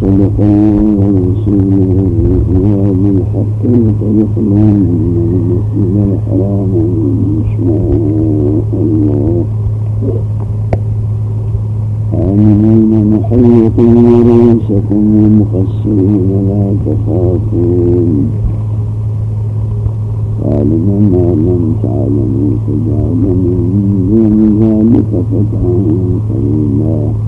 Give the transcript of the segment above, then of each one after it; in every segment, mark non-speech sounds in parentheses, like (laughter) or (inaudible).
صدقوا ورسوله الرؤيا بالحق لتدخلن المسجد الحرام إن شاء الله. آمنين محيطين رؤوسكم ومقصرين لا تخافون. عالما ما لم تعلموا فجعل من دون ذلك فتحا قريبا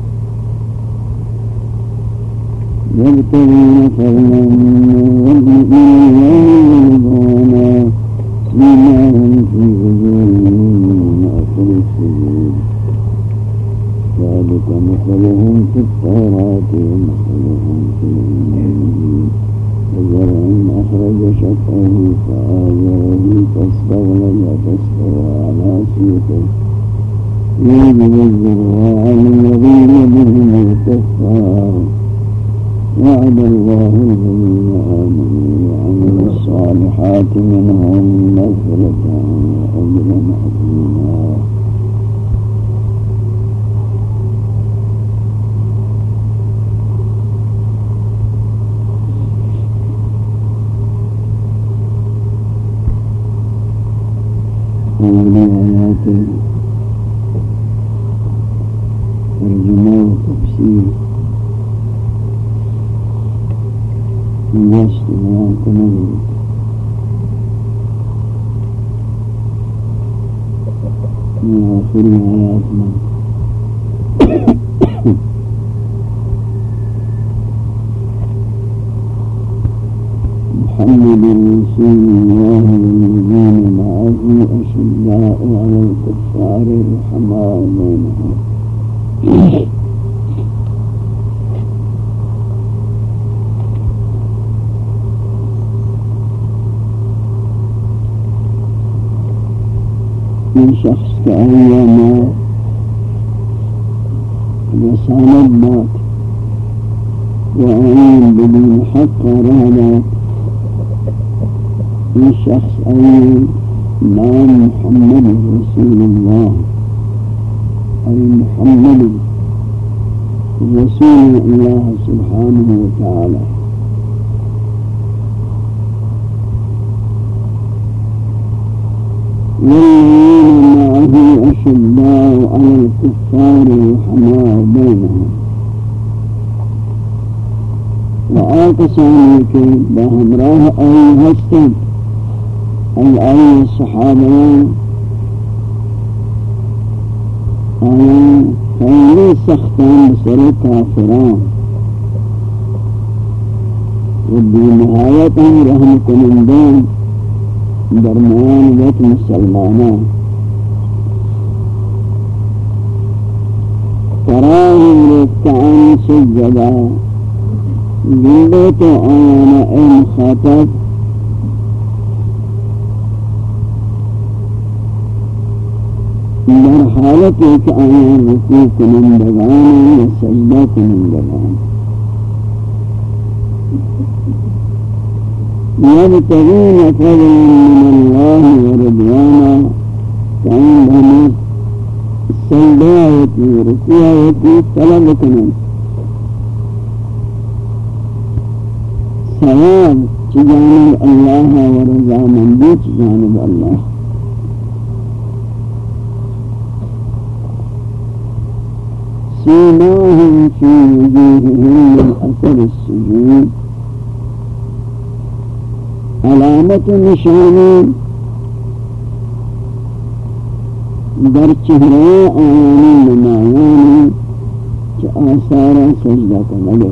يبتغون فضلا من الله ورضوانا فيما هم في وجوههم من اثر السجود ذلك مثلهم في التوراة ومثلهم في الإنجيل وزرع أخرج شطه فآزره فاستغلظ فاستوى على سوقه يوجب الزراع الذين بهم الكفار وعد الله الذين آمنوا وعملوا الصالحات منهم مغفرة وأجرا عظيما. اولی آیات ترجمہ و تفسیر نشت بیان کنگی من آخری آیات من محمد رسول الله والذين معه أشداء على الكفار رحماء بينهم من شخص كأيما رسالة مات وعين بدون حق رهبات ای نام محمد رسول الله ای محمد رسول الله سبحانه وتعالى والذين معه أشداء على الكفار رحماء بينهم وآقساني كي بهمراه أي هستن ای آدم آیا خیلی سختان بسر کافران. و بینهایت هم رحم کنندان درمیان یک مسلمانان. تراهم رکعا سجدا جنبت آیان این خطب در حالت ایک آیان رکوع کنندگان یا سجدہ کنندگان يبتغون فضلا من الله ورضوانا كان بهم السجداية وركوعية طلب کنند ثواب جانب الله ورضا من جانب الله. سيماهم في وجوههم من أثر السجود علامة نشان در چہرے آیانی نمایانی چه آثارا سجدہ کنگے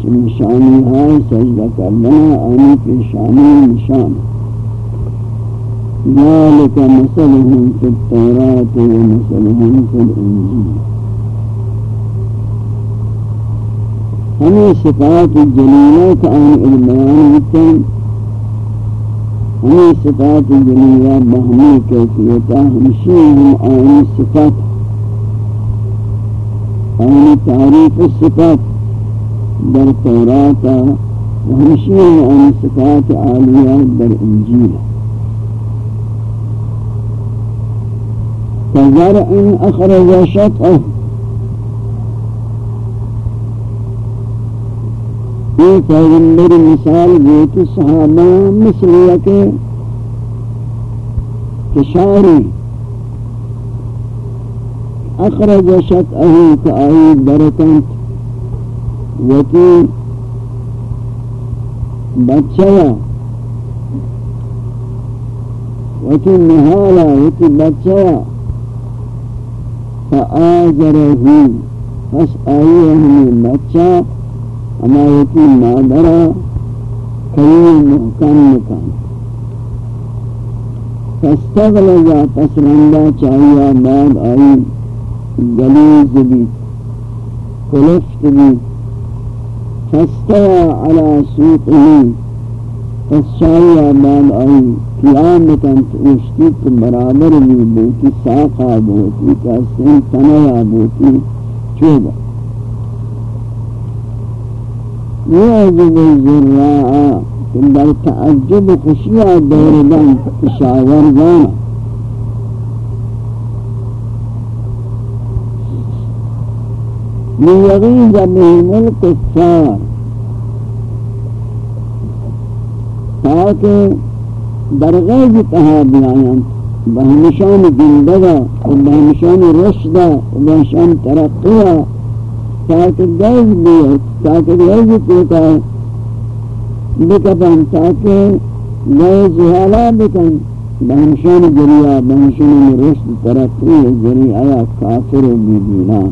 چه نشانی های سجدہ کرنا آنی پیشانی نشان ذلك مثلهم في التوراة ومثلهم في الإنجيل. ہمیں صفات جلیلہ کا آن علمیان بکن ہمیں صفات جلیلہ بہمی کیفیتا ہمشی ہم آن صفات آن تعریف الصفات در توراتا ہم آن صفات عالیہ در انجیل. فزرع اخرج این پیغمبر مثال یہ کہ صحابہ مثل یکے کشاری اخرج شطعه كأي بركان وكي بچيا وكي نهالا وكي بچيا فآجره پس آئیه ہمیں بچا بچہ ہمایتی مادرہ کئی محکم مکان فاستغلظا پس رندہ چاہیا بعد آئی، گلیز بھی، کلفت بھی۔ فاستوى على سوقه پس چاہیا بعد آئی قیامتاً اشتیت برابر بھی بوتی ساقا بوتی کسن تنیا بوتی چوبا يعجب الزراع در تعجب خشيع دور دن تشاور دانا ليغيظ بهم الكفار تاکہ درغیز تہا بیان بہمشان زندگا و بہمشان رشدہ و بہمشان ترقیہ تاکہ گیز بیت تاکہ گیز پیتا بکتن تاکہ گیز حالا بکن۔ بہمشان جریہ بہمشان رشد ترقی جریہ کافر و بیدینان۔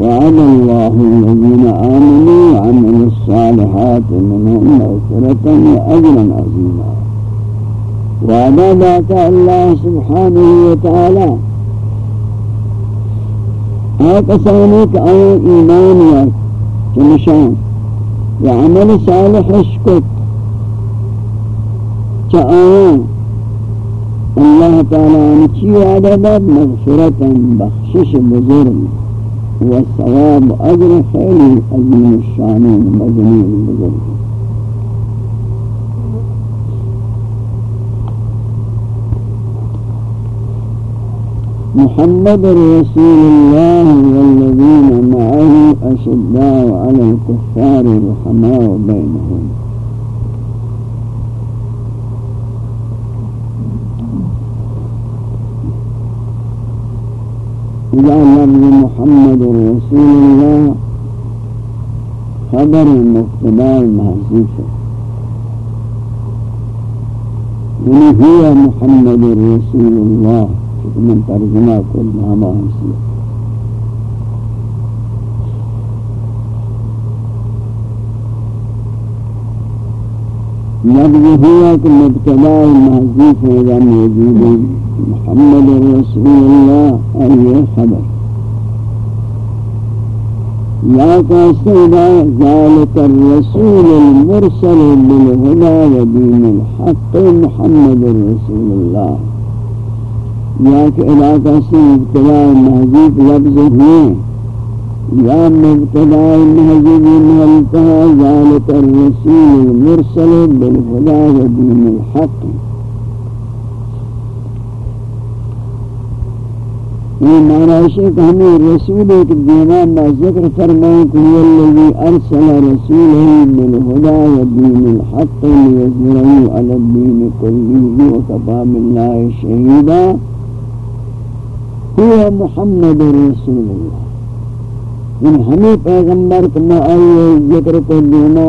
وعد الله الذين آمنوا وعملوا الصالحات منهم مغفرة وأجرا عظيما وعد ذاك الله سبحانه وتعالى آقسانی که آیا ایمان یا چنشان یا عمل صالح کت چا آیا الله تعالی آنچی عدد داد؟ مغفرتا بخشش بزرگ و ثواب اجر خیلی عظیم الشانین مجموع بزرگ. محمد رسول الله والذين معه أشداء على الكفار رحماء بينهم. إذا لفظ محمد رسول الله خبر مقتدى المحسوس يعني هو محمد رسول الله. من ترجمة كل ما حسيح لفظ هو كمبتدا المحذوف إذا موجود محمد رسول الله أي خبر يا كاسيدا ذلك الرسول المرسل بالهدى ودين الحق محمد رسول الله. یا کہ علاقہ سے مبتلا محذوب لفظ ہیں یا مبتلا محذوب ملتہا ذالت الرسول المرسل بالخدا و دین الحق. یہ معنی ہے کہ ہمیں رسول ایک دیوان میں ذکر فرمائیں کہ یہ اللہی ارسل رسولہ بالہدا و دین الحق لیظہرہی علی الدین کلیہ وکفا اللہ شہیدہ. هو محمد رسول الله. ان ہمیں پیغمبر کو آئیے ذکر کو دینا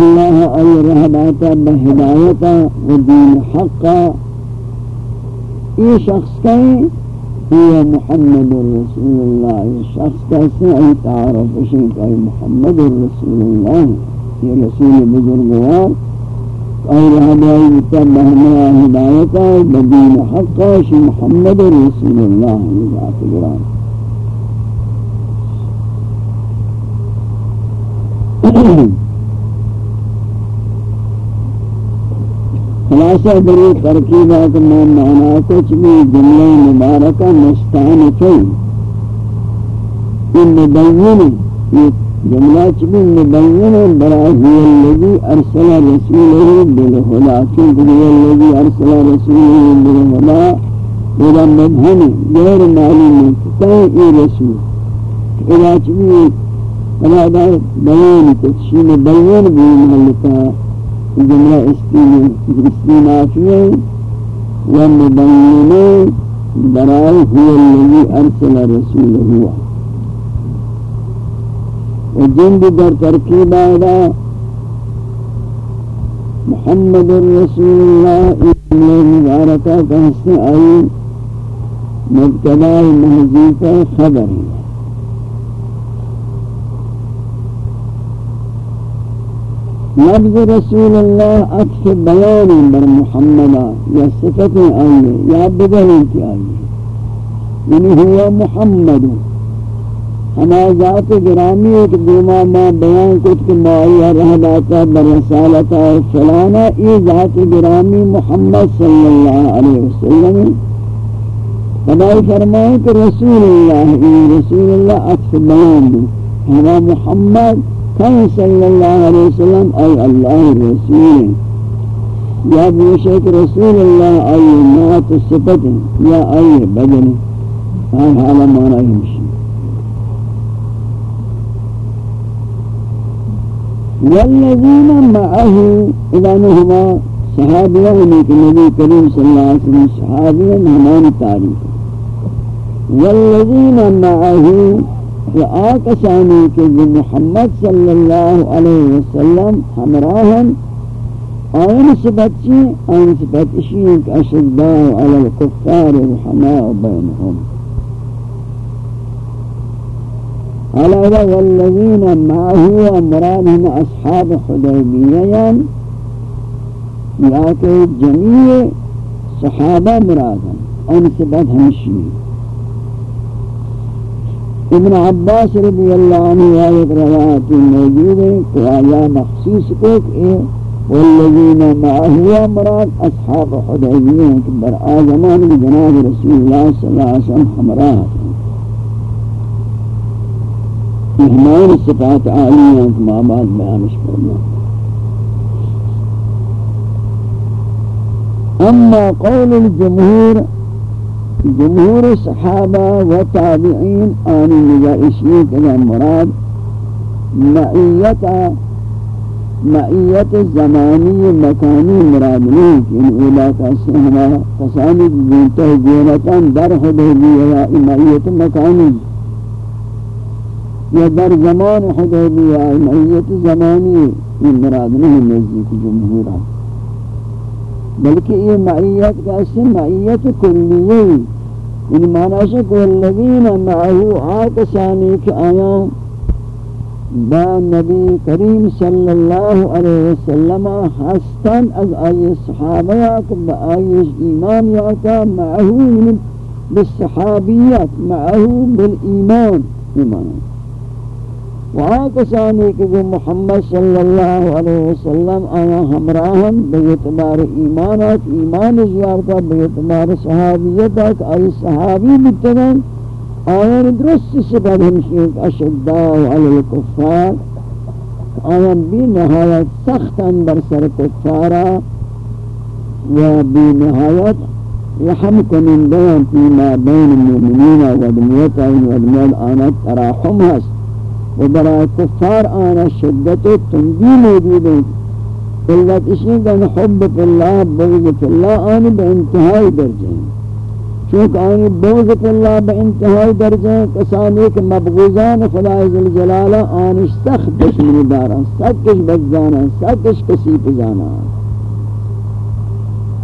اللہ آئی رہباتا بہدایتا و دین حقا یہ شخص کہیں هو محمد رسول اللہ یہ شخص کیسے ای تعارف اشن محمد رسول اللہ یہ رسول بزرگوار. قال هذا هداية ما هداية بدين حقا شي محمد رسول الله نجات قرآن خلاصہ بری ترکیبات میں مانا کچھ بھی جملہ مبارکہ مستعان کی إن مبین جملہ چبی مبین براہی اللذی ارسل رسوله بالہدا چونکہ یہ اللذی ارسل رسوله بالہدا اذا مبہم غیر معلوم ای رسول؟ اذا چبی هذا بیان تشین بیان بھی محلتا جملہ استینافیہ ومبینہ برائے هو الذي ارسل رسوله. هو وجند در ترکیب آدھا محمد رسول اللہ اللہ مبارکہ کا حصہ آئی۔ مبتدا محضیفہ خبر ہے۔ لفظ رسول اللہ عطف بیان بر محمد یا صفت آئیے یا بدل کی آئیے یعنی ہوا محمد۔ ہما ذات گرامی ایک دیما ما بیان کچھ کہ معایہ رہلاتا برسالتا فلانا، ای ذات گرامی محمد صلی اللہ علیہ وسلم۔ خدای فرمائے کہ رسول اللہ، ای رسول اللہ عطف بیان دی ہما محمد کن صلی اللہ علیہ وسلم، ای اللہ رسول۔ یا بوشک رسول اللہ، ای نات صفت، یا ای بدن۔ ہاں حالا مانا ہمشی والذين معه إذا نهما ہونے کے النبي کریم صلى الله عليه وسلم صحابي نمان تاریخ والذين معه وآك سانيك محمد صلى الله عليه وسلم حمراهم. آين سبت شيء أين سبت شيء کہ على الكفار وحماء بينهم على والذين معه مرادهم أصحاب حديبية لكن جميع صحابة مرادا. أنسبت همشي. ابن عباس رضي الله عنه آية روایت موجود ہے کہ آیا مخصوص کو والذين معه مراد أصحاب حديبية بر آزمان بجناب رسول الله صلى الله عليه وسلم حمراه ہماری صفات عالی ہیں کہ معامات بیانش کرنا أما قول الجمهور جمهور صحابہ و تابعین آنی نجائشی کنا مراد معیت معیت زمانی مکانی مراد نہیں کہ إن علاقہ سے ہمارا قسانی بینتہ جونتا در حدودی یا معیت مکانی یا در زمان حدیبیہ معیت زمانی یہ مراد نہیں نزدیک جمہورہ بلکہ یہ معیت کا اسم معیت کلیہ یعنی معنی ہے کہ الذین معه آتشانی کہ آیا با نبی کریم صلی اللہ علیہ وسلم حسن از آئی صحابہ کہ با آئی ایمان معه یعنی بالصحابیت معه بالایمان. ایمان وآکسانی کہ محمد صلی اللہ علیہ وسلم آیا ہمراہم بیعتبار ایمانات ایمان زیارتا بیعتبار صحابیتا آئی صحابی بتگن آیا درست سبب ہمشیق اشداء علی الکفار آیا بی نہایت سختا بر سر کفارا و بی نہایت رحم کنن بیان فیما بین المؤمنین و دمیتا و دمیت آنات تراحم هست. و برای کفار آنا شدت و تنگی موجود ہیں قلت اسی کہ حب فی اللہ بغض فی اللہ آنی با انتہائی درجہ ہیں چونکہ آنی بغض فی اللہ با انتہائی درجہ ہیں کسانی کہ مبغوزان خدای ذلجلالہ آنی سخت دشمنی دارا سکش بزانا سکش کسی پزانا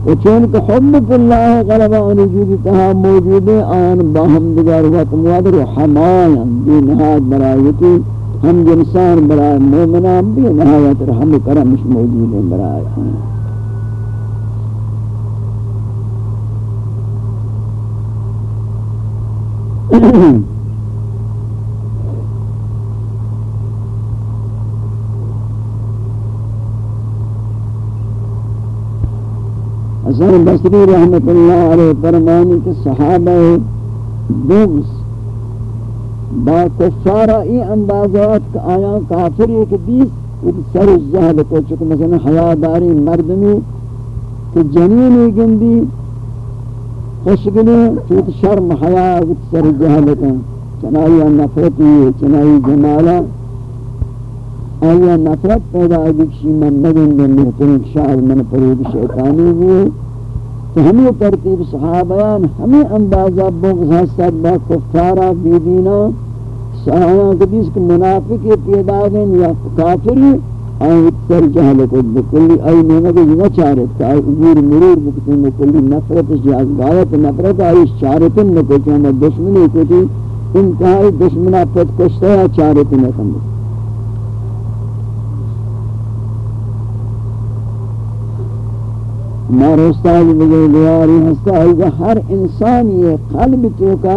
و چون کہ حب اللہ غلبہ وجود تہا موجود ہے آن باہم دگار وقت مواد رحمان بھی نہایت برایتی ہم جنسان برای مومنان بھی نہایت رحم و کرمش موجود ہیں برای ہم۔ (coughs) حسن بصری رحمت اللہ علیہ فرمانی کہ صحابہ بغض با کفارہ ای اندازات کا آیا کافر ایک بیس سر الزہل کو چکہ مثلا حیاداری مردمی کہ جنینی گندی خوشگلی چوت شرم حیا سر الزہل کا۔ چنائی نفرتی چنائی جمالا آیا نفرت پیدا اگکشی من نگن دن محترم شاہد من پرود شیطانی بھی تو ہمیں ترتیب صحابیان ہمیں اندازہ بغض حسد با کفارہ بیدینہ سہانا کدیس کہ منافق پیدا گئن یا کافری آئی تر جہل کو بکلی آئی نعمت یہ چارت کہ آئی امور مرور بکتی بکلی نفرت جاز غایت نفرت آئی چارتن نکو چاہم دشمنی کو انتہائی دشمنہ پت کشتا ہے چارتن نکم ہمارا استاد بجے دیاری ہستا ہے ہر انسان یہ قلب تو کا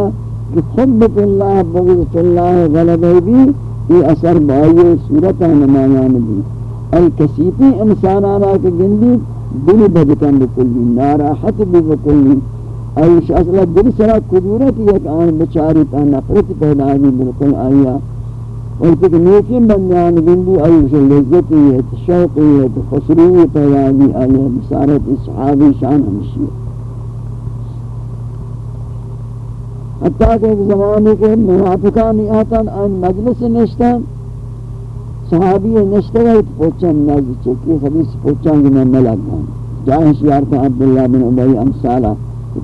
کہ حب اللہ بغض فی اللہ، غلبہ بھی یہ اثر بائی صورت نمایان بھی الکسیفی انسانانا کے گندی دل بدکن بکلی ناراحت بھی بکلی ایش اصلا دل سرا قدورت یک آن بچاری تا نفرت پیدا بھی بالکل آیا۔ اور کہ نیکی بندیان یعنی گندی ایش لذتی ہے شوقی ہے خسروی پیدا بھی یعنی آیا بسارت صحابی شان ہمشیہ حتیٰ کہ ایک زمانے کے منافقانی آتاں آن مجلس نشتاں صحابی نشتہ گئی تو پوچھن نازی چکی خبیص پوچھن گی میں ملک ہوں جاہش شیارتا عبداللہ بن عبی امثالہ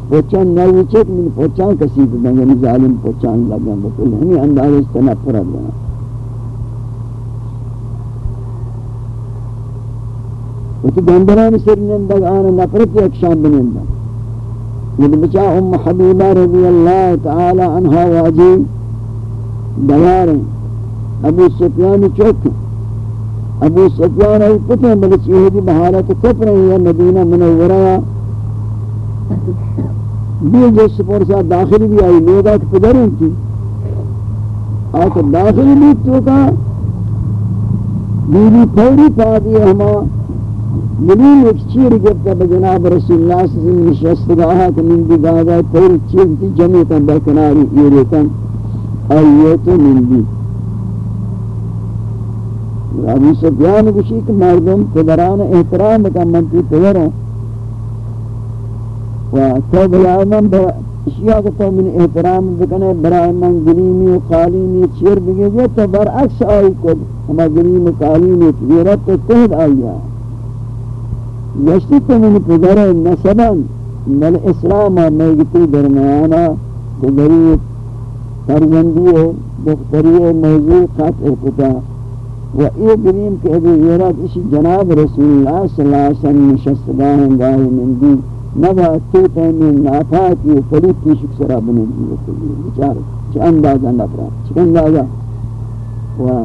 پوچھن نازی چک من پوچھن کسی کو دیں یعنی ظالم پوچھن لگا بکل ہمیں انداز استنف پرد گیا وہ تو گندران سر نندگ آنا نفرت ایک بنندگ یہ بچا ام حبیبہ رضی اللہ تعالی عنہ واجی دوار ابو سفیان چوک ابو سفیان ای پتہ بلچ یہودی بہارت کفر ہے مدینہ منورہ بھی جو سپور سا داخل بھی آئی لوگا کہ پدر تھی آکھ داخل بھی تو کا بیوی پوری پا دی ہما ملین ایک چیر گفتا بجناب رسول اللہ صلی اللہ علیہ وسلم نشست نشستگاہا کہ من دی گاہا پور چیر تی جمعیتا بکناری ایریتا آئیتو من دی ابو سفیان کشی کہ مردم پدران احترام کا منتی پدروں۔ و تو بلائے من اشیاء کو تو من احترام بکنے، برائے من گلیمی و قالینی چیر بگے تو برعکس آئی کو ہما گلیم و قالینی تیرت تو تہد آئی ہے۔ یشتی تو پدر نسبان بل اسلام میگتی درمیانا پدری فرزندی دختری موضوع خط ارکتا و ای گریم کہ ابھی ویرات اسی جناب رسول اللہ صلی اللہ علیہ وسلم نشستگاہ گاہی من دی نبا تو پہنی نافاتی و فلیتی شکسرا بنی دی بچار چھ اندازہ نفرا چھ اندازہ و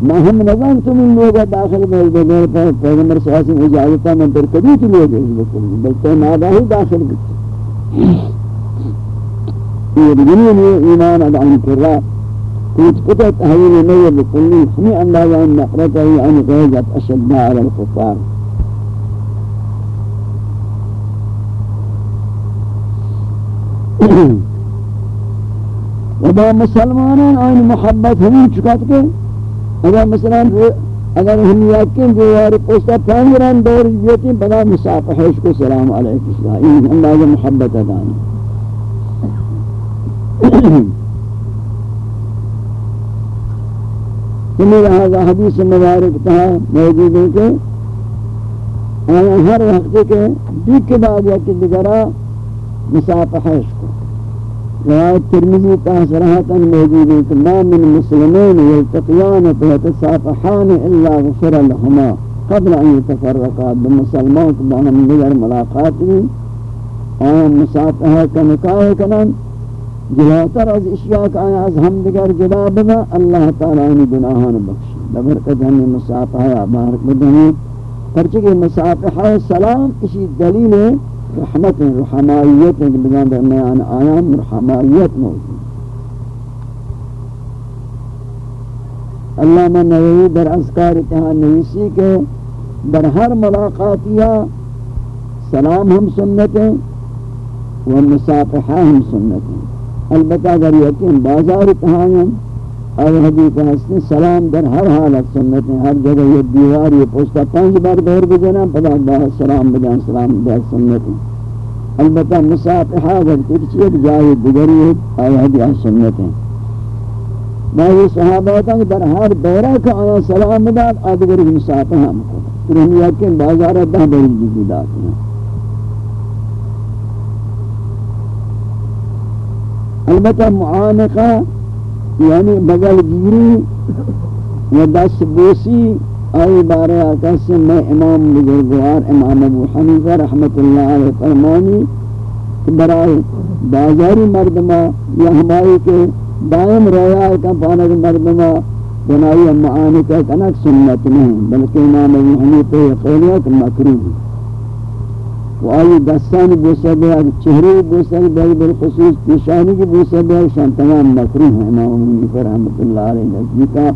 ما ہم نظام تم ان لوگا داخل بھائی بغیر پیغمبر صلی اللہ علیہ وسلم اجازتا میں در کبھی تو لوگ ہیں بکل بلکہ نادا ہی داخل بھی یہ بگنین ایمان ادعان کرا. کچھ پتہ تحویل نہیں بکلی ہمیں اندازہ آن نفرت ہے آن غیجت اشدنا علی الکفار (clears throat) وبا مسلمانان آئین محبت ہمیں چکات کے؟ اگر مثلا اگر ہم یقین جو یار پوستا پانگران دور یتی بدا مسافہ اس کو سلام علیکم این اللہ محبت ادان تمہیں لہذا حدیث مبارک تھا، موجود ہے کہ ہر وقت کے دیکھ کے بعد یا کہ دگرہ مسافہ اس کو۔ روایت ترمذی کا صراحتا موجود ہے کہ ما من مسلمين يلتقيان فيتصافحان الا غفر لهما قبل ان يتفرقا بمسلمان بهم دیگر ملاقات بھی آن مصافحہ کا نکاح کنن۔ جلاتر از اشیاء کا آیا از ہم دیگر جدا بنا، اللہ تعالی انی گناہان بخشی۔ ببرکت ہمیں مصافحہ بارک بدنی۔ پرچہ مصافحہ سلام اسی دلیل ہے رحمت رحمائیت ہے بجان درمیان آیام رحمائیت موجود. اللہ میں نوی در اذکار اتحان نویسی کے در ہر ملاقاتیہ سلام ہم سنت ہیں و مسافحہ ہم سنت ہیں. البتہ اگر یقین بازار تہائیں اور حدیث حسن سلام در ہر حالت سنت ہیں ہر جگہ یہ دیوار یہ پوستا پانچ بار دور بجنا پدا اللہ سلام بجان سلام بجان سنت ہیں البتہ مسافحہ اگر کچھ ایک جائے دیگری ہے اور حدیث سنت ہیں میں یہ صحابہ ہوتا کہ در ہر دورہ کا آیا سلام داد آدھگر مسافحہ ہم کو۔ پھر ہم یقین بازار دہ بری جدی داتے ہیں البتہ معانقہ یعنی بغل گیری و دست بوسی، آئی بارے آقا سے میں امام بزرگوار امام ابو حنیفہ رحمت اللہ علیہ فرمانی برائے بازاری مردمہ یا ہماری کے دائم رویا کا پانک مردمہ بنائی معانقہ کنک سنت نہیں، بلکہ امام ابو حنیفہ یقینیت مکروح و آئی دستان بوسہ دے چہرے بوسہ دے بالخصوص پیشانی کی بوسہ دے شان تمام مکروح ہیں، امام منیفر رحمت اللہ علیہ نزدیکا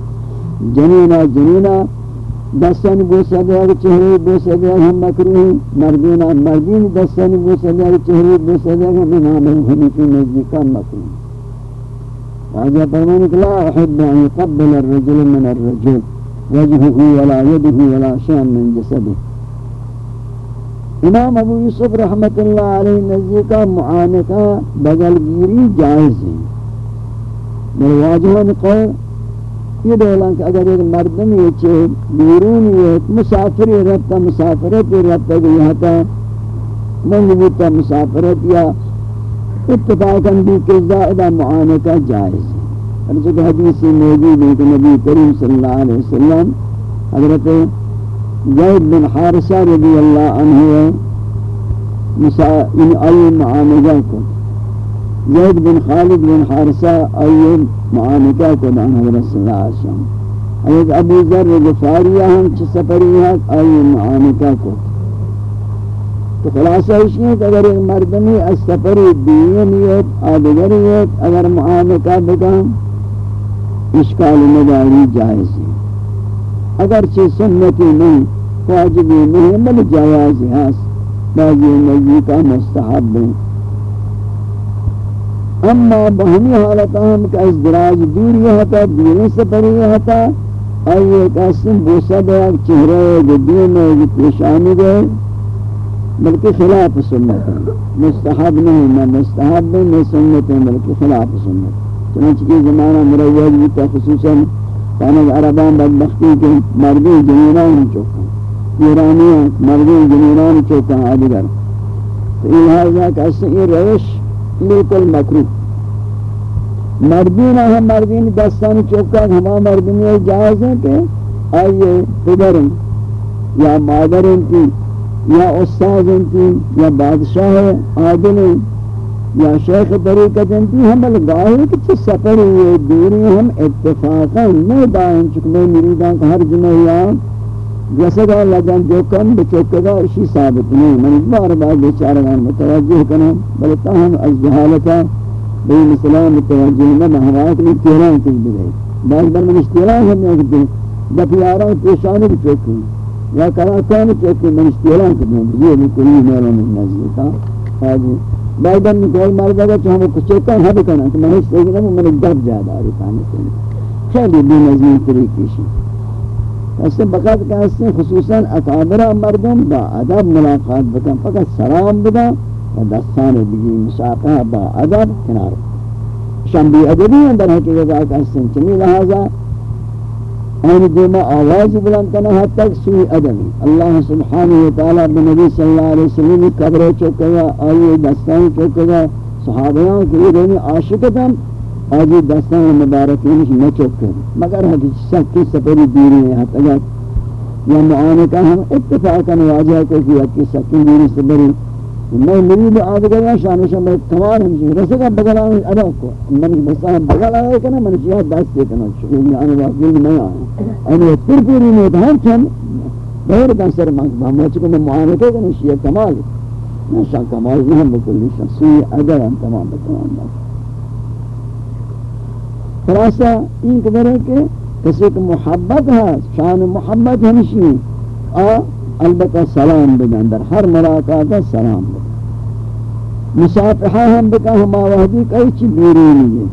جنینا جنینا دستان بوسہ دے چہرے بوسہ دے ہم مکروح ہیں۔ مردینا مردین دستان بوسہ دے چہرے بوسہ دے ہم امام حنیفی نزدیکا مکروح واجہ فرمانے کہ لا احب ان يقبل الرجل من الرجل، وجهه ولا يده ولا شيء من جسده۔ امام ابو یوسف رحمت اللہ علیہ نزدیک کا معانقہ بغل گیری جائز ہے میرے واجہان قول یہ دولان کہ اگر ایک مردم یہ چھے بیرون یہ مسافری ربتا مسافرت ربتا کہ یہاں تا منگ مسافرت یا اتفاقاً بھی کہ زائدہ معانقہ جائز ہے ارچہ کہ حدیثی موجود ہے کہ نبی کریم صلی اللہ علیہ وسلم حضرت زید بن حارسہ رضی اللہ عنہ ان یعنی آئی معانجہ کو۔ زید بن خالد بن حارسہ آئی معانجہ کو دان حضرت صلی اللہ علیہ وسلم۔ حضرت ابو ذر غفاریہ ہم چھ سفری ہیں آئی معانجہ کو۔ تو خلاصہ اس نے کہ اگر ایک مردمی از سفری دینیت آدگریت اگر معانجہ بکا اشکال مداری جائز ہے۔ اگرچہ سنتی نہیں واجبی نہیں بل جواز ہے بعضی نبی کا مستحب ہے اما بہنی حالت ہم کا ازدراج دور یہ ہوتا دین سے پری یہ ہوتا آئیے قسم بوسا دیا چہرے دین میں پیشانی گئے بلکہ خلاف سنت ہے مستحب نہیں میں مستحب نہیں سنت ہے بلکہ خلاف سنت چنانچہ کی زمانہ مروج بھی خصوصاً کانک عربان بدبختی کے مردی جنینان چوکا ایرانیان مردی جنینان چوکا آدگر تو یہ لحاظہ کہ اس یہ روش لیکل مکروح مردین ہم مردین دستان چوکا ہما مردین یہ جائز ہیں کہ آئیے پدر یا مادر کی یا استاذ کی یا بادشاہ عادل یا شیخ طریقت انتی ہم الگاہی کچھ سفر ہوئے دوری ہم اتفاقا میں دائیں چکنے مریدان کا ہر جمعہ یا جیسے کہ اللہ جان جو کم بچوکے گا، اسی ثابت نہیں من بار بار بیچارگان متوجہ کرنا بلتا ہم از جہالتا بین اسلام متوجہ میں مہوات میں تیران کچھ بگئے بعض بار من اشتیران ہم نے کہتے ہیں دفیاران پیشانی بچوکے یا کراکان چوکے من اشتیران کچھ بگئے یہ بھی کوئی میرا من نزدی تھا۔ بعدن نکول مال جگہ چاہوں کچھ چوکا ہے بکنا کہ میں اس طریقے میں میں دب زیادہ آ رہی تھا خیلی بے نظمی طریقی شی ایسے بقات کہ اس خصوصاً اکابرہ مردم با ادب ملاقات بکن، فقط سلام بدا و دستان بگی مساقہ با ادب کنار۔ شنبی ادبی اندر حقیقت آکا اس چمی لہذا این دیما آواز بلند کنا حد تک سوی ادمی اللہ سبحانہ وتعالی بنبی صلی اللہ علیہ وسلم قبر چکیا آئی دستان چکیا صحابیان کی دینی عاشقتاں آجی دستان مبارکینش نچکے مگر حدیث سب کی سپری دیری ہے حد تک یا معانکہ ہم اتفاقا واجہ کو کہ اکی سکی دیری سپری میں مرید آدھگر یا شانشہ میں کمال ہم چیز رسے کا بگل آئے ادا کو من بسا بگل آئے کنا من چیز دست دے کنا شکر میں آنے واقعی میں آئے اور یہ پر پوری میں ہم چند بہر کا سر مانگ میں چکو میں معانکے کنا شیئے کمال۔ میں شاہ کمال نہیں ہم بکلی شاہ، سوئی ادا ہم تمام بتمام بات خلاصہ این قدر ہے کہ کسی کو محبت ہے، شان محبت ہمشی آ البتہ سلام بدن در ہر ملاقات سلام بدن مصافحہ ہم بکا ہما وحدی کئی چی بیرونی ہے.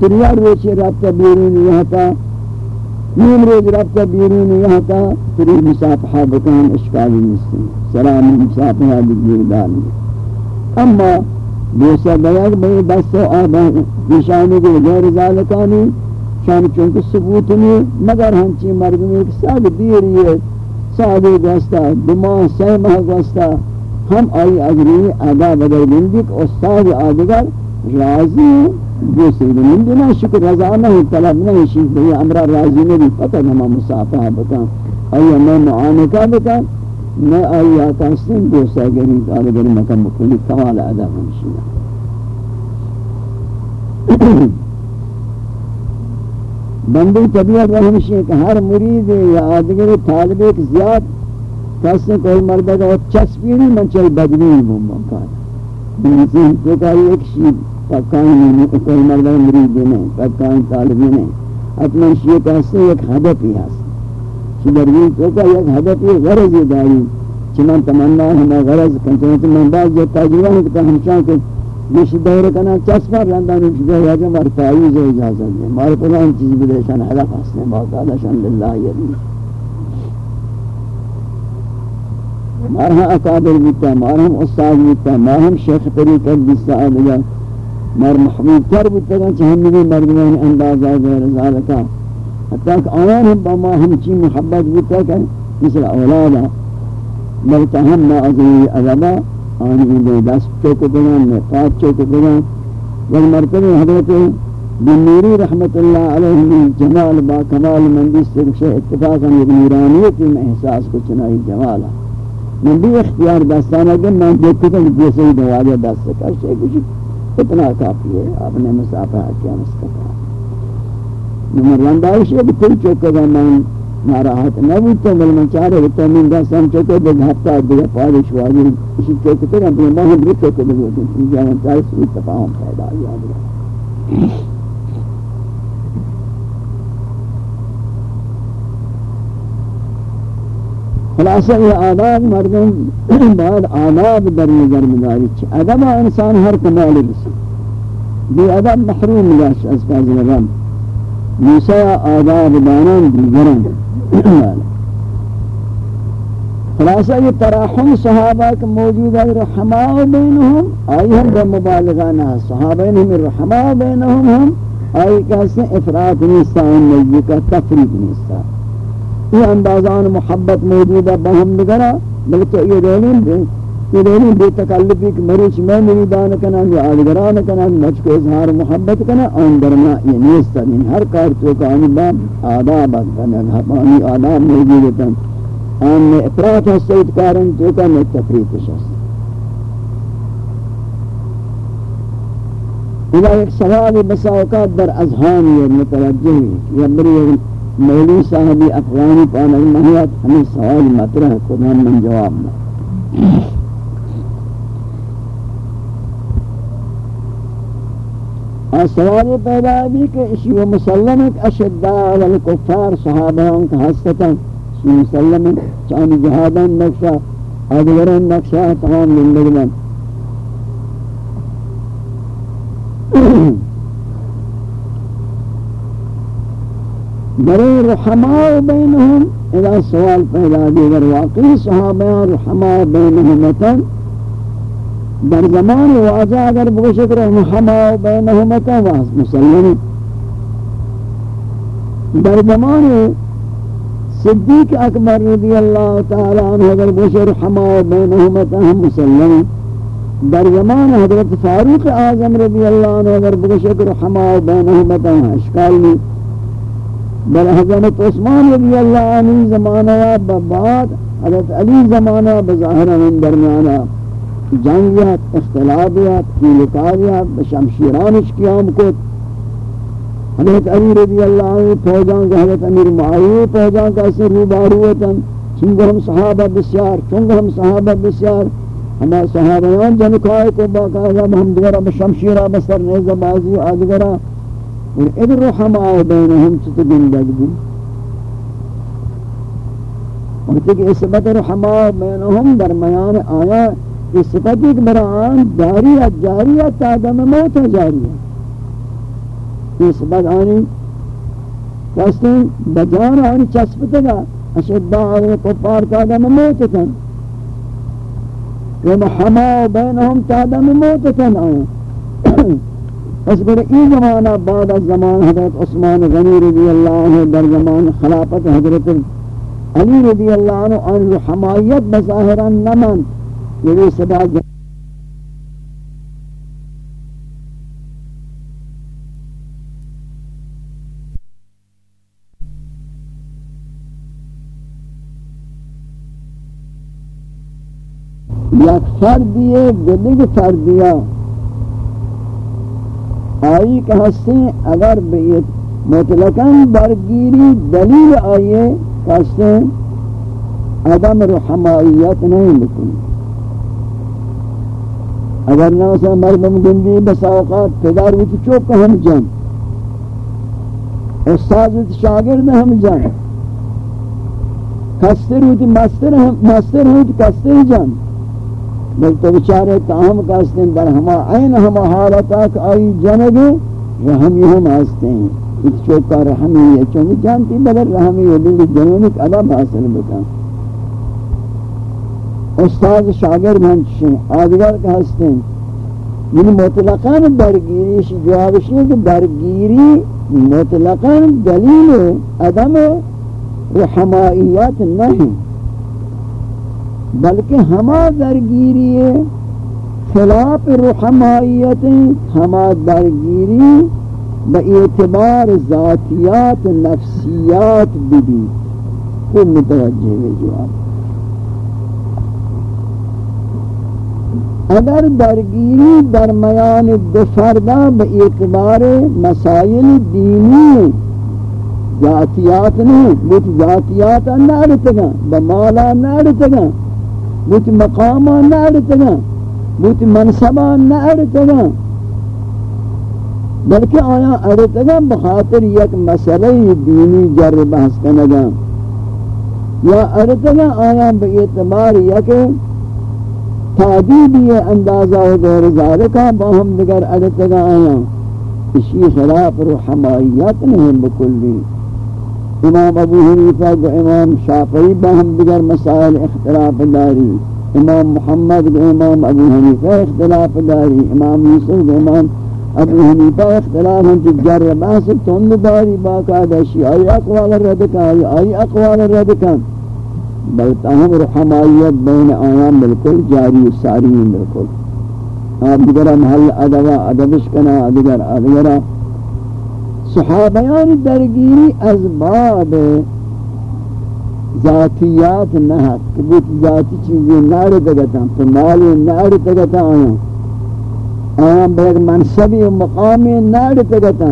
تریار روچی رابطہ بیرونی یہاں تا، نیم روز رابطہ بیرونی یہاں تا، تری مصافحہ بکا ہم اشکالی نستے. سلام مصافحہ بگیر دارنی اما دوسرا بیاگ بھئی دست و آبا پیشانی کے غیر ذالکانی شان چونکہ ثبوت نہیں مگر ہنچی مردمی ایک سال دیری ہے سال گوستا دماغ سہ ماہ گوستا ہم آئی اجری ادا بدر بندی کہ استاد آدگر راضی جو سید مندی شکر رضا نہ طلب نہ شیخ بھئی امرا راضی نہیں، پتہ نہ مصافحہ بکا آئی میں معانکہ بکا میں آئی آتا سن جو ساگری آدگر مکم بکلی کمال ادا ہمشیہ (coughs) بندی طبیعت رحمشی ہے کہ ہر مرید یا آدگر طالب ایک زیاد کسی کوئی مردہ کا چسپیری من چل بدنی بوم کار انسان کو کاری ایک شیب پکائیں نہیں، کوئی مردہ مرید نہیں پکائیں طالبی نہیں۔ اپنا شیئے کہتے ایک حدف ہی ہے چی دروی تو کا ایک حدف ہی غرض داری۔ چنان تمنا ہمیں غرض کنچنان من بعض جو تاجیوہ ہے کہ ہمشان کے مش دور کنا چسپا رندان جو ہے کہ مر تعویذ اجازت ہے مار قرآن چیز بھی شان حلق ہستے باقاعدہ شان للہ یدی مارہم اکابر بیتا مارہم استاد بیتا مارہم شیخ طریقت بیتا آدھگا مار محبوب تر بیتا گا چاہم نبی مردمان اندازہ غیر ذالکا حتیٰ کہ آیان ہم با ہم چی محبت بیتا کہ مثل اولادا بلکہ ہم ما عزیزی عذابا آنی دے دست چوک دگان نقاط چوک دگان یک مرتبہ حضرت بنوری رحمت اللہ علیہ من جمال با کمال مندی سے کچھ اتفاقا یک نورانیتی میں احساس کو چنائی جمالا۔ من بھی اختیار دستانا کہ میں دیکھتا کہ جیسے ہی دواجہ دست کا شیئے کچھ اتنا کافی ہے۔ آپ نے مسافہ کیا مستقا من رندائش ہے کہ پھر چوکا گا میں ناراحت نبود تو بل من چارے ہوتا من دستان چوکے دے ہفتہ دیگا پادش واجی اسی چوکے تک اپنے ماہم رکھے کو دے گوٹے جانا چاہے سوئی تفاہم پیدا یاد رہا خلاصہ یہ آداب مردم بعد آداب در نظر مداری چھ۔ ادب انسان ہر کمال رسی بی ادب محروم گاش از فاضل رم موسیٰ آداب دانان دیگران. خلاصہ یہ تراحم صحابہ کا موجود ہے، رحماء بینہم، آئی ہم بے مبالغانہ صحابہ ہم رحماء بینہم ہم، آئی کہتے ہیں افراد نیستان نجی کا تفریق نیستان یہ اندازان محبت موجود ہے، بہم نگرہ بلکہ یہ رہنین دے یہ بے تکلفی کہ مریچ میں مریدان کنان یا آدگران کنان مجھ کو اظہار محبت کنان آن درنا یہ نیستا دین ہر کار تو کانی باب آداب کنان حقانی آداب موجود ہے آن میں افراد حسید کارن تو کانی تفریق شخص اذا ایک سوال بساوقات در اذہان یہ متوجہ ہے یا بری مولوی صاحبی افغانی پانک محیط ہمیں سوال مطرح خدا من جواب نہ اور سوال پیدا بھی کہ اسی و مسلم اشداء والکفار صحابہ ان کا حسطتا اسی مسلم چانی جہادان نقشہ ادوران نقشہ تمام لندگمان (coughs) برای رحماء بینهم اذا سوال پیدا دیگر واقعی صحابیان رحماء بینهمتا در زمان واجہ اگر بگشک رحماء بینهمتا مسلمی در زمان صدیق اکبر رضی اللہ تعالی عنہ اگر بگشک رحماء بینهمتا ہم مسلمی در زمان حضرت فاروق اعظم رضی اللہ عنہ اگر بگشک رحماء بینهمتا اشکال. نہیں بل حضرت عثمان رضی اللہ عنہ زمانہ بعد حضرت علی زمانہ بظاہرہ من درمیانہ. جنگیات اختلافیات کیلکاریات بشمشیرانش قیام کو حضرت علی رضی اللہ عنہ فوجان کا حضرت امیر معاویہ فوجان کا اسے روبارو ہوتا چونکہ ہم صحابہ بسیار، چونکہ ہم صحابہ بسیار ہمارے صحابیان جنکائے کو باقاعدہ ہم دوارا بشمشیرہ بسر نیزہ بازی آدگرہ اور ادر رحماء بینہم چت گندگ بھی وقتی کہ صفت رحمہ بینہم درمیان آیا اس صفت ایک برآن جاریت جاریت تادم موت جاریت یہ صفت آنی کہتے ہیں بجان آنی چسپتے گا اشدہ آنی کفار تادم موت تن ومحما بینہم تادم موت تن آیا اس پر این زمانہ بعد از زمان حضرت عثمان غنی رضی اللہ عنہ در زمان خلافت حضرت علی رضی اللہ عنہ ان حمایت بظاہران نمن یہ صدا یک فردیه گدگ فردیه آئی کہ ہستے اگر مطلقاً برگیری دلیل آئیے کہ ہستے عدم رحمائیت نہیں بکنی۔ اگر نہ اسے مردم گندی بس اوقات پدار ہوتی چوک ہم جان۔ استاد شاگرد ہم جان۔ کستر ہوتی مستر ہم مستر ہوتی کستر جان۔ بل تو بچارے تاہم کاستے ہیں در ہما عین ہما حالتا کہ آئی جنگے رحمی ہم آستے ہیں اس چوکا رحمی ہے چونکہ جانتی بلر رحمی ہے دلی جنونک عدب حاصل بکا استاد شاگر منچشیں آدگر کہستے ہیں یعنی مطلقاً درگیری جوابش ہے کہ درگیری مطلقاً دلیل عدم رحمائیت نہیں بلکہ ہما درگیری خلاف رحمائیت ہما درگیری با اعتبار ذاتیات، نفسیات بھی خوب متوجہ ہے جواب. اگر درگیری درمیان دو فردہ با اعتبار مسائل دینی ذاتیات نہیں بہت ذاتیات نہ اڑتگا بمالا نہ اڑتگا بوت مقاما نہ اڑتگا بوت منصبا نہ اڑتگا بلکہ آیا اڑتگا بخاطر یک مسئلہ دینی جر بحث کنگا۔ یا اڑتگا آیا بے اعتبار یک تعدیبی اندازہ ہو غیر ذالکا باہم دگر اڑتگا آیا اسی خلاف رحمائیت نہیں بکلی۔ امام ابو حنیفہ کو امام شافعی باہم دیگر مسائل اختلاف داری۔ امام محمد کو امام ابو حنیفہ اختلاف داری۔ امام یوسف کو امام ابو حنیفہ اختلاف ہم تجر بحث تند داری باقاعدہ شیعی اقوال رد کا آئی اقوال رد کا بل تاہم رحمائیت بین آیام بالکل جاری ساری بالکل۔ آپ دیگر محل ادبا ادبش کنا، دیگر ادگرہ صحابیان درگیری از باب ذاتیات نہ کہ وہ ذاتی چیزیں نہ رکھتا تو مال نہ رکھتا آیا۔ آیا بیگ منصبی و مقامی نہ رکھتا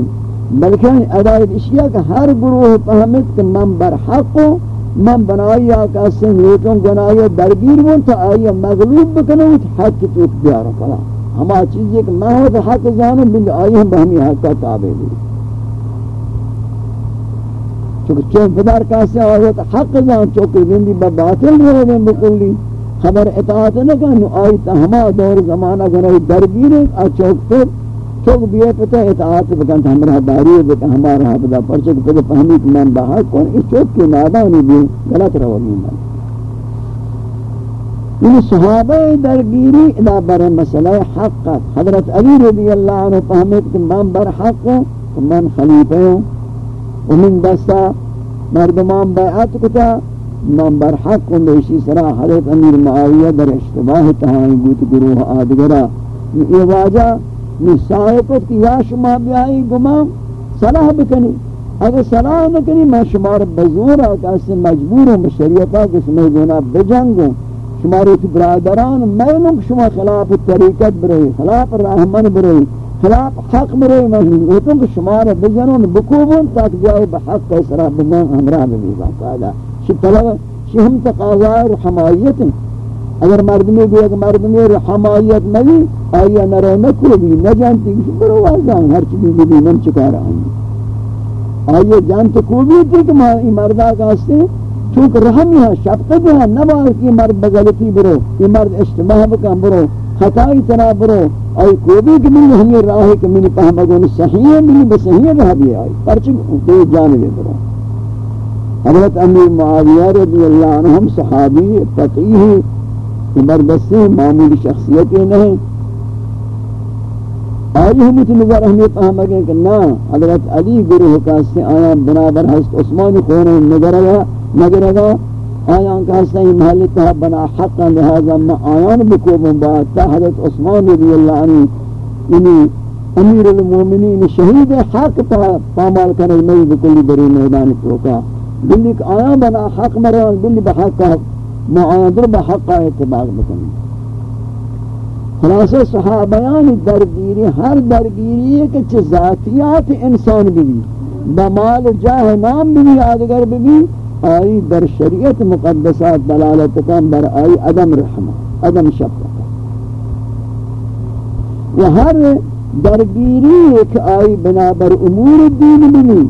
بلکہ ادائیت اشیاء کہ ہر گروہ فهمت کہ من بر حق من بنائی آکا سن لیتوں گنائی درگیر بون تو آئی مغلوب بکنو حق تو اختیار فلا ہما چیزیں کہ میں حق جانو بند آئی ہم بہمی حق کا تابع دی چونکہ چون پدر کاسے آئیت حق جان چوکر گندی با باطل رہے دیں بکلی، خبر اطاعت نکن آئیت ہما دور زمانہ گناہی درگیر ہے آ پر چوک بیئے پتہ اطاعت بکن ہمارا داری ہے بکن ہمارا حفظہ پرچک پتہ فہمی کہ من بحق کون اس چوک کے نادانی بھی غلط رولی من یہ صحابہ درگیری ادا بر مسئلہ حق حضرت علی رضی اللہ عنہ فہمت کہ من بر حق ہوں من خلیفہ ہوں۔ ومن دستا، مردمان بیعت کتا من برحق کن بیشی سرا حضرت امیر معاویہ در اشتباہ تہائی گوت گروہ آدگرہ۔ یہ واجہ نسائے کت کہ یا شما بیائی گمان صلاح بکنی۔ اگر صلاح نکنی، میں شمار بزور آکا اس سے مجبور ہوں بشریعتا کہ اس میں گناہ بجنگوں شماری تو برادران، میں نک شما خلاف طریقت برئی خلاف رحمن برئی خلاف حق برای مجنون اوتون که شما را بزنون، بکوبون تاک جای بحق کا اسرا بمان همراه بمی باقاعدہ شی طلب شی ہم تقاضا و حمایت اگر مردمی بھی اگر مردمی رو حمایت نبی آیا نرے نکوبی؟ نجانتی کہ برو وازان ہر چیزی بھی من چکا رہا ہوں آیا آئیے جانت کوبی تھی کہ مردہ کہاستے چونکہ رحمی ہے شفقت ہے نباہ کی مرد بغلطی برو یہ مرد اشتباہ بکن برو خطائی تنا برو. اور کوبی کہ منی ہمیں راہ ہے کہ منی پہمگون صحیح ہے منی بصحیح رہ بھی آئی پرچک دے جانبے برو. حضرت امیر معاویہ رضی اللہ عنہم صحابی تقیہ زبردستی معمولی شخصیتی نہیں۔ آئی ہمیں تو نظر ہمیں پہم گئے کہ نا حضرت علی گروہ کا اس سے آیا بنابر حضرت عثمان خون نگر آیا نگر آیا آیا ان کا حسن محلی تہا بنا حقا، لہذا ما آیان بکوبن بعد تا حضرت عثمان رضی اللہ عنہ یعنی امیر المومنین شہید حق پا پامال کرنے میں بکلی بری میدان توکا بلی آیا بنا حق مران بلی بحق ما آیا بحق اعتباق بکنی۔ خلاصہ صحابیان درگیری، ہر درگیری ہے کہ چھ ذاتیات انسان بھی بمال جاہ نام بھی آدگر بھی آئی در شریعت مقدسات دلالت کن در آئی عدم رحمہ عدم شفقت۔ و ہر درگیری ایک آئی بنابر امور دین بھی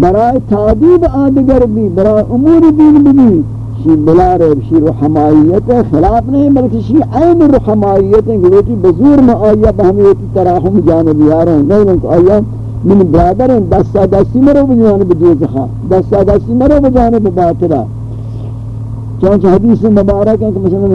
برای تعدیب آدگر بھی برای امور دین بھی شی بلا شی رحمائیت ہے، خلاف نہیں، بلکہ شی عین رحمائیت ہے کہ بزور میں آیا بہمیتی تراہم جانب آ رہے ہیں، نہیں کہ آیا من برادر ہیں دستا دستی مرو بجانب دیوز خواہ دستا دستی مرو بجانب باطلہ چونچہ حدیث مبارک ہے کہ مثلا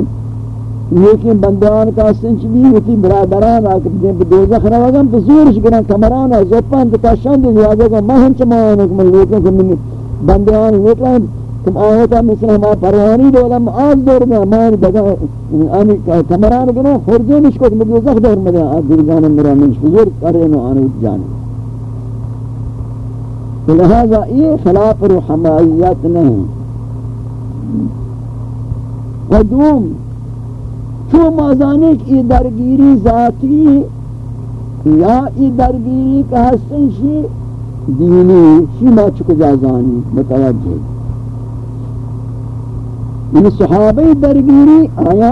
لیکن بندیان کا سنچ بھی ہوتی برادران آکر جن پہ دوزخ روگم بزور شکران کمران ہے زپان تکاشان دی لہذا کہ میں ہنچ من لیکن کہ من بندیان لیکن تم آیتا مثل ہما پروانی دولا معاذ دور میں مان دگا آنی کمران گنا خورجے نشکو کہ مجھے زخ دور مدے آج درگان مرا منش بزرگ کرے نو آنو جانے۔ لہذا یہ خلاف روحمائیت نہیں۔ و دوم چو مازانے کی درگیری ذاتی یا ای درگیری کا حسن شی، دینی شی ما چکو جازانی، متوجہ۔ یعنی صحابہ درگیری آیا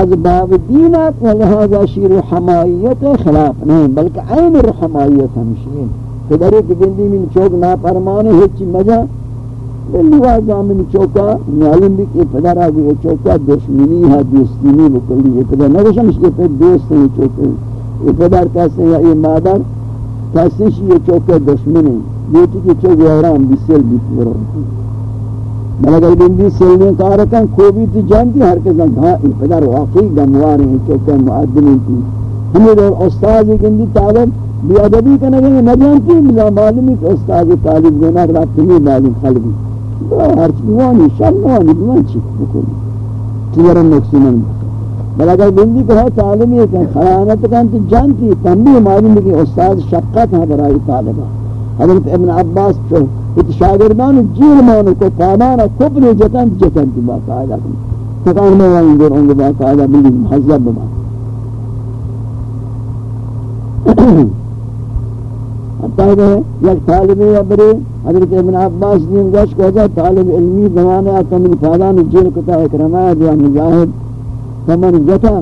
از باب دینت و لہذا شیر حمایت خلاف نہیں بلکہ عین رحمائیت ہمشین پدری کی گندی من چوک نا پرمانے ہیچی مجا بلی واضح من چوکا، معلوم بھی کہ پدر آگے یہ چوکا دشمنی ہے دوستینی بکلی. یہ پدر نگوشم اس کے پدر دوست ہیں چوکے یہ پدر کہتے ہیں یا یہ مادر کہتے ہیں یہ چوکا دشمنی بیٹی کی چوک حرام بسیل بیتی ورہا مگر بندی سلمی کارکن کوبی تی جانتی ہر کسان ہاں ای پدر واقعی گموار ہیں چوکے معدنی تی۔ ہمیں دور استاد گندی طالب بی ادبی کا نگے نہ جانتی ملا؟ معلومی کہ استاد طالب گنا رات میں معلوم قلبی ہر چیوانی شرمانی دیوان چی بکلی تیرا نقصان بل اگر بندی کو ہے تعلیمی ہے کہ خیانت کن تی جانتی تنبی معلوم کہ استاد شفقت ہے برای طالبہ۔ حضرت ابن عباس جو ات شاگردان جیل مانو کو پامان کفر جتن جتن کی بات آئیدہ تکان میں وہاں اندر ہوں گے بات آئیدہ بلی محضب بما حتی کہ یک طالبی ابری حضرت ابن عباس دین گوش کو جا طالب علمی زمانے آتا من فادان جیل کتا اکرمہ دیا مجاہد فمن جتا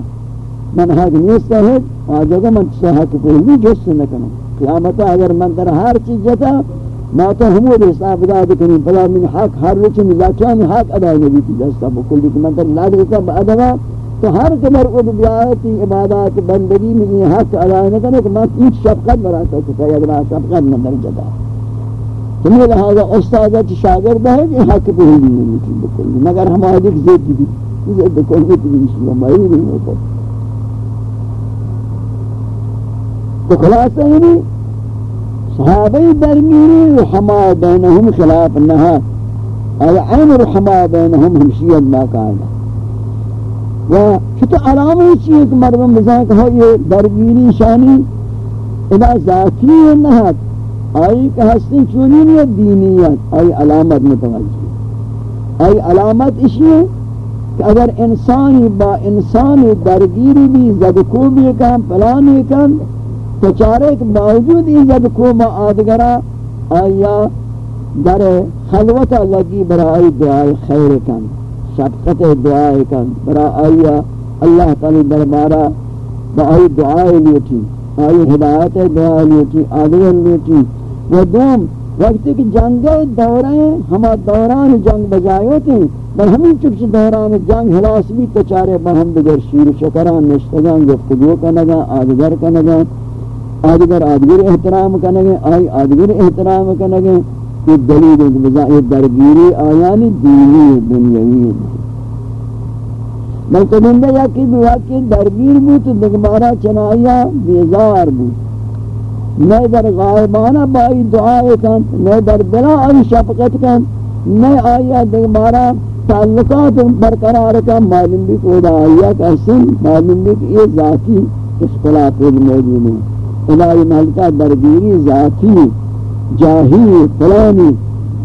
من حق نیستا ہے آجا من چسا حق کوئی بھی جس نکنو قیامتا اگر من در ہر چیز جتا، ما تو ہمود حساب ادا کنی بلا من حق ہر رچ مزاکیان حق ادا نبی کی دستا بکل دیکھ من در لاد رکا با ادوا تو ہر قدر اد بیایتی عبادات بندگی میں حق ادا نکنے کہ من ایچ شفقت براتا کتا یا دنا شفقت من در جدا. تمہیں لہذا استاذہ چی شاگرد ہے کہ حق پہ ہی نہیں بکل مگر ہم آج ایک زید بھی زید بکل بھی تھی شیئر مائی نہیں ہوتا تو خلاصہ ہی نہیں، صحابہ درمیری رحمہ بینہم خلاف نہا اور عین رحمہ بینہم ہمشیت باقاعدہ و چھتو علامہ چیئے کہ مردم بزاک ہو ہاں یہ درگیری شانی ادا ذاتی ہے۔ نہت آئی کہ حسن ہستی چونینیت دینیت آئی علامت متوجہ آئی علامت اسی ہے کہ اگر انسانی با انسانی درگیری بھی زدکو بھی کن پلانی کن تو چارے کہ باوجود این جب کو ما آدگرا آیا در خلوت لگی برای دعای خیر کن، شفقت دعای کن برای آیا اللہ تعالی دربارہ با آئی دعای لیتی آئی ہدایت دعای لیتی آدگر لیتی۔ و دوم، وقتی کہ جنگ دوران، ہما دوران جنگ بجائے ہوتے بل ہمیں چکش دوران جنگ حلاس بھی تچارے بہم دیگر شیر شکران، نشتگان، گفتگو کنگا آدگر کنگا آدگر آدگر احترام کنگا آئی آدگر احترام کنگا یہ دلیل ہے بجائے درگیری آیانی دینی دنیاوی بلکہ بندہ یا کہ واقعی درگیر بود تو دگمارا چنائیا بیزار بود نئے در غائبانہ بائی دعائے کن نئے در بلا آئی شفقت کن نئے آیا دگمارا تعلقات برقرار کن۔ معلوم بھی کودا آیا کسن معلوم بھی کہ یہ ذاتی اختلاف موجود ہے الہی ملکہ درگیری ذاتی، جاہی، فلانی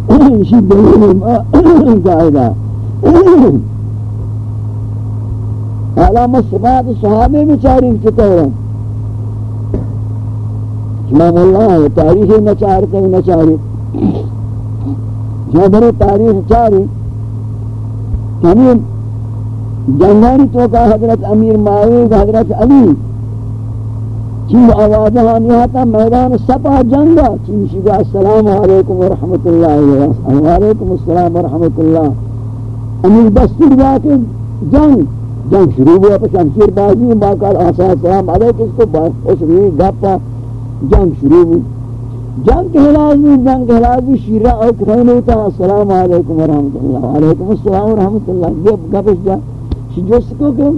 اسی دلیل زائدہ۔ علامہ صفات صحابے بچاری چطور ہیں امام اللہ ہے، تاریخ نچار کہیں نچاری جو بڑی تاریخ چاری ہمیں جنگانی تو کا حضرت امیر معاوید حضرت علی چین آوازہ آنیاتا میدان سپا جنگا چین شکا السلام علیکم ورحمت اللہ علیکم السلام ورحمت اللہ امیر دستور جاتے جنگ جنگ شروع ہوا پس شمشیر بازی باقال آسان السلام علیکم اس کو خوش روی گپا جنگ شروع ہوئی جنگ کے حلاز میں جنگ کے حلاز میں شیرہ اور کھرین ہوتا السلام علیکم ورحمت اللہ علیکم السلام ورحمت اللہ یہ گپش جا. شجوست کو کہ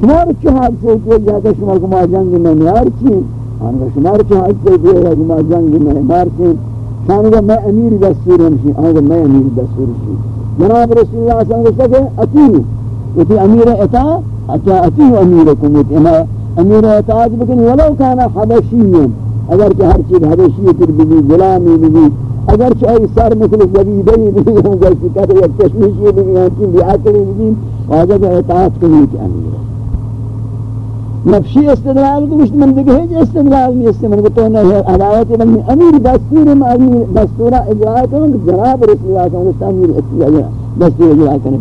شمار چہاد سے کیا جاتا شمار کو جنگ میں نیار چیئے آنگا شمار چہاد سے کیا جاتا ماں جنگ میں نیار چیئے شانگا میں امیر دستور ہمشی آنگا میں امیر دستور ہمشی جناب رسول اللہ صلی اللہ علیہ وسلم اتیو اتیو امیر اتا اتا اتیو امیرکم اتیو امیر اطاعت بکن ولو کانا حبشیین اگر کہ ہر چیز حبشی تر بھی غلامی بھی اگر چاہی سر مثل زبیدی بھی ہم جیسی کہتے ہیں تشمیشی بھی ہم چیز بھی آکری بھی واجب اطاعت کنی کہ امیر۔ نفشی استدلال کو مشت من دیکھے جو استدلال میں استدلال کو تو نہیں ہے عداوت بلنی امیر دستور میں امیر دستورہ اجراء کروں کہ جناب رسول اللہ صلی اللہ علیہ وسلم دستور اجراء کریں۔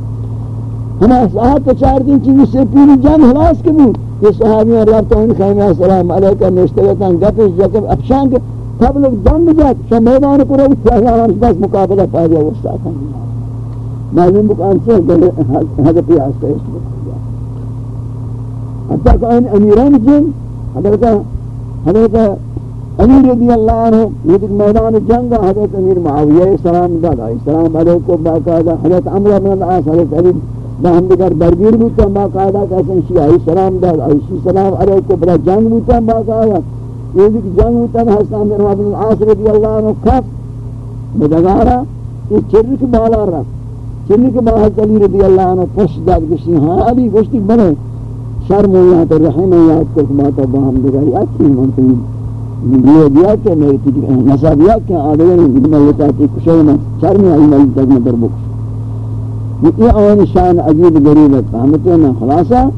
ہمیں صحابت چار دن چیزی سے پوری جان حلاس کے بود یہ صحابیوں رابطہ ان خیمہ السلام علیکہ نشتگتاں گفش جکب افشان کے تب لوگ جنگ جات شا میدان کو رو چاہیان بس مقابلہ پا دیا وستا کھا معلوم بکان سے حضرتی آسکا اس بکان حتی کہ ان امیران جن، حضرت حضرت امیر رضی اللہ عنہ یہ میدان جنگ، حضرت امیر معاویہ سلام دادا سلام علیکم، باقاعدہ حضرت عمرہ بن العاص، حضرت علی، با ہم دیگر درگیر بودتا باقاعدہ کہتے شیعی سلام داد عیشی سلام علیکم برا جنگ بودتا باقاعدہ یہ بھی جنگ بودتا حسان بن العاص رضی اللہ عنہ کف بدگارا یہ چرک بالا رہا چرک بالا حضرت علی رضی اللہ عنہ پشت داد، گشتی ہاں علی گشتی بنے شرم اللہ تو رحم یاد کو ماتا با ہم دیگر یاد کی منتقی یہ دیا کہ میں نسا دیا کہ آدھگر ملتا تھی کشونا شرم آئی ملتا تھی در بکش۔ یہ آن شان عجیب غریب ہے۔ فهمتے ہیں خلاصہ۔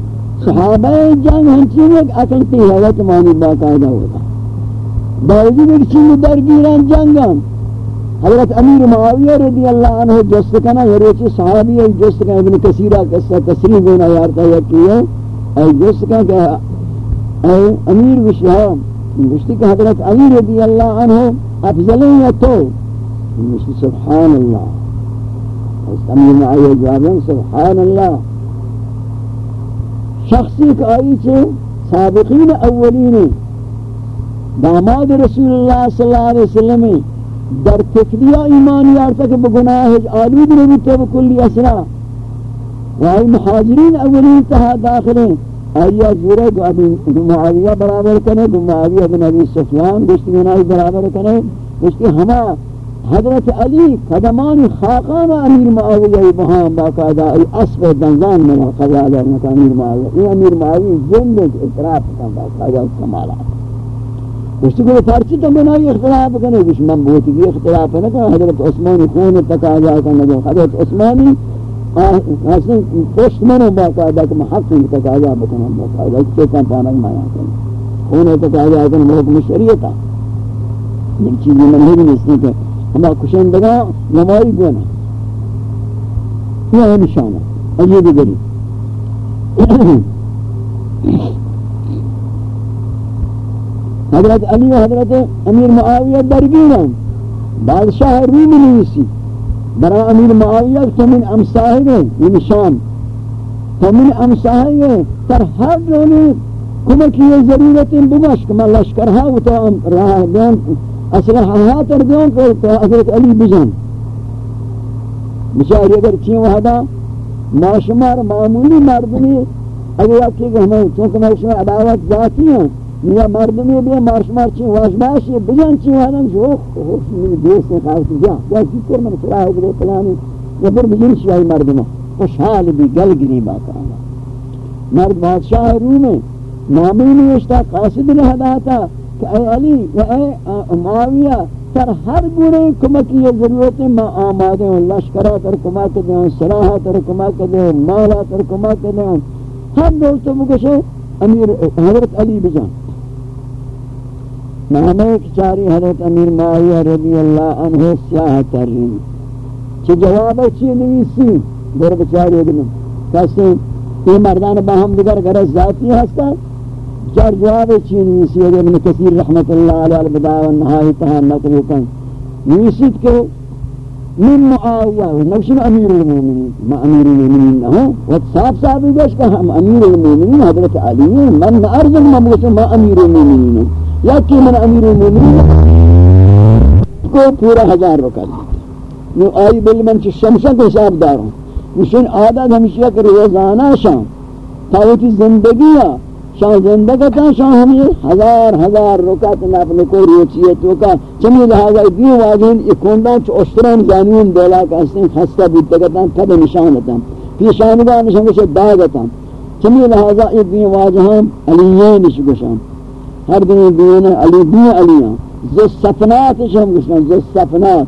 صحابہ جنگ ہنچین ایک عقل تی حیرت مانی باقاعدہ ہوتا۔ باوجود ایک چیز درگیران جنگان۔ حضرت امیر معاویہ رضی اللہ عنہ جست کنا یہ روچی صحابی ہے جست کنا ابن کثیرہ قصہ تصریح گونا یارتا ہے۔ کہ اے جست کنا کہ اے امیر وشہام گشتی کہ حضرت علی رضی اللہ عنہ افضلیں یا تو؟ سبحان اللہ۔ سمجھ میں آئی جواباً، سبحان اللہ۔ شخصی کا آئی چھے سابقین اولین۔ داماد رسول اللہ صلی اللہ علیہ وسلم در تکلیہ ایمانی آرتا کہ بگناہ آلود نبی تو، بکلی اسرا۔ وہی محاجرین اولین تہا داخلیں آئیہ جورے گو ابھی معاویہ برابر کنے گو معاویہ بن ابی سفیان گشتی منائی برابر کنے گشتی ہما حضرت علی قدمان خاقان امیر معاویہ بہاں باقاعدہ اسب دنزان میں قضا درنا کا امیر معاویہ یہ امیر معاویہ جن اعتراف کا باقاعدہ کمالات اس کو پرچی تو بنائی اختلاف کرنے کچھ من بہت کی اختلاف ہے حضرت عثمانی خون تقاضا کرنے جو حضرت عثمانی اصلا پشت منو باقاعدہ کہ حق تقاضا بکنم باقاعدہ اس سے کم پانا مایا کرنے خون تقاضا کرنے حکم شریعتا ایک چیزی من ہی نہیں کہ ہما کشندگا نمائی گونا یہ ہے نشانہ عجیب گری حضرت علی و حضرت امیر معاویہ درگیران بادشاہ روم نویسی۔ برا امیر معاویہ تو من امساہی گئے یہ نشان تو من امساہی گئے تر ہر دونی کمکی یہ ضرورتیں بگش کما لشکر ہاں تو راہ دین اسلحہ ہاں تر دین کو تو حضرت علی بجان بچاری اگر چین وحدا ناشمار معمولی مردمی، اگر آپ کی کہ ہمیں چونکہ میں شمار عداوت ذاتی ہیں یا مردمی بھی مارشمار چین واجباشی بجان چین وحدا جو خوش من دیس نے خواہتی جا یا ذکر من سراہ اگر پلانی یا پھر بجن چی شیعی مردمہ خوشحال بھی گل گری باقا مرد بادشاہ روم ہے نامی نوشتا قاصد لہداتا کہ اے علی و اے معاویہ تر ہر گنے کمکی یہ ضرورت ہے میں آمادے ہوں لشکرہ تر کمک دے ہوں سراحہ تر کمک دے ہوں مالا تر کمک دے ہوں ہر دوستوں مکشے امیر حضرت علی بجان. نامے کچاری حضرت امیر معاویہ رضی اللہ عنہ سیاہ ترین چھ جواب چی نویسی؟ گر بچاری ادنو کسی یہ مردان باہم دیگر گرز ذاتی ہستا چار جواب چین ویسی اگر ابن کثیر رحمت اللہ علیہ البداع و نہائی تہا نقل کن۔ ویسید کے من معاویہ نوشن امیر المومنین، ما امیر المومنین نہ ہوں و صاحب صاحب گوش کہ ہم امیر المومنین، حضرت علی، من ارزم مبوس ما امیر المومنین۔ یا کہ من امیر المومنین کو پورا ہزار وقت نو آئی بل من چی شمشہ کو حساب داروں مشن عادت ہمشیہ کہ روزانہ شام تاوتی زندگیہ شاہ زندگا تا شاہ ہمیں ہزار ہزار رکعت نفل کو روچیے تو کا چمی لہذا دیو واجہن اکوندان چو اشتران جانون دولا کا اس خستہ بیتا گتا تب نشانتا پیشانگا نشان کو شد داگتا چمی لہذا یہ دیو واجہن علیین نش ہر دن دیون علی دیو علیان زی سفنات شہم گشان زی سفنات۔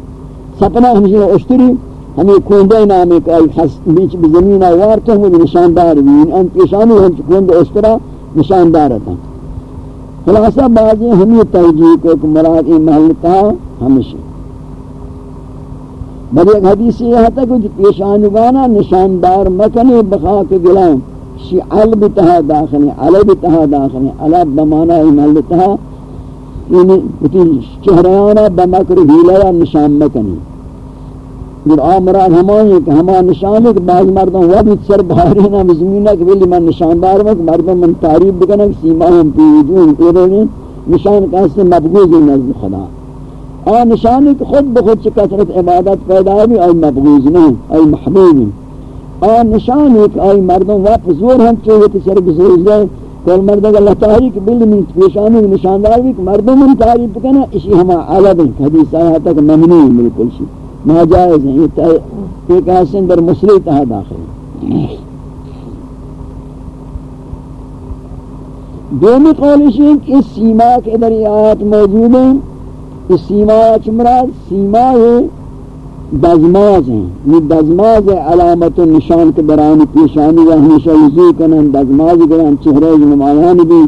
سفنات ہمشہ اشتری، ہمیں کوندے نامے کا بیچ بزمین آوارتا ہوں نشاندار بھی۔ ان پیشانی ہم کوندے اشترا نشاندار تھا۔ خلاصہ بعضی ہمیں ترجیح کو کہ مراد ای محل تھا ہمیشہ۔ بل ایک حدیث یہ ہے کہ پیشانگانا نشاندار مکنی بخا کے گلائیں شی علب تہا داخل ہے علب تہا داخل ہے علب بمانا ای محل تہا یعنی چہریانا بمکر ہیلیا نشان مکنی۔ پھر آمراد ہمانی کہ ہما نشان ہے کہ بعض مردوں وہ بھی سر بھاری نہ زمینہ کہ ولی من نشان نشاندار میں مردوں من تعریف بکنا کہ سیما ہم پی وجون پیرے نشان کیسے مبغوض نزد خدا۔ آ نشان ہے کہ خود بخود سے کثرت عبادت پیدا بھی آئی مبغوض نہیں، آئی محبوب آ نشان ہے کہ آئی مردوں واپس زور ہم چوہے کہ سر بزرگ جائے کل مردوں اللہ تعالی کہ بل من پیشانی نشاندار بھی کہ مردوں من تعریف بکنا اسی ہما عالب ہے حدیث آیا تک ممنوع بالکل شی۔ ناجائز ہیں، یہ ایک حسن در مسلی تہا داخل۔ ہے دومی قولش ہے کہ اس سیما کے در آیات موجود ہیں۔ اس سیما چمراد سیما ہے۔ دزماز ہیں، یہ دزماز علامت و نشان کے درانی پیشانی و ہمیشہ وزی کنن دزماز گران چہرے نمایان بھی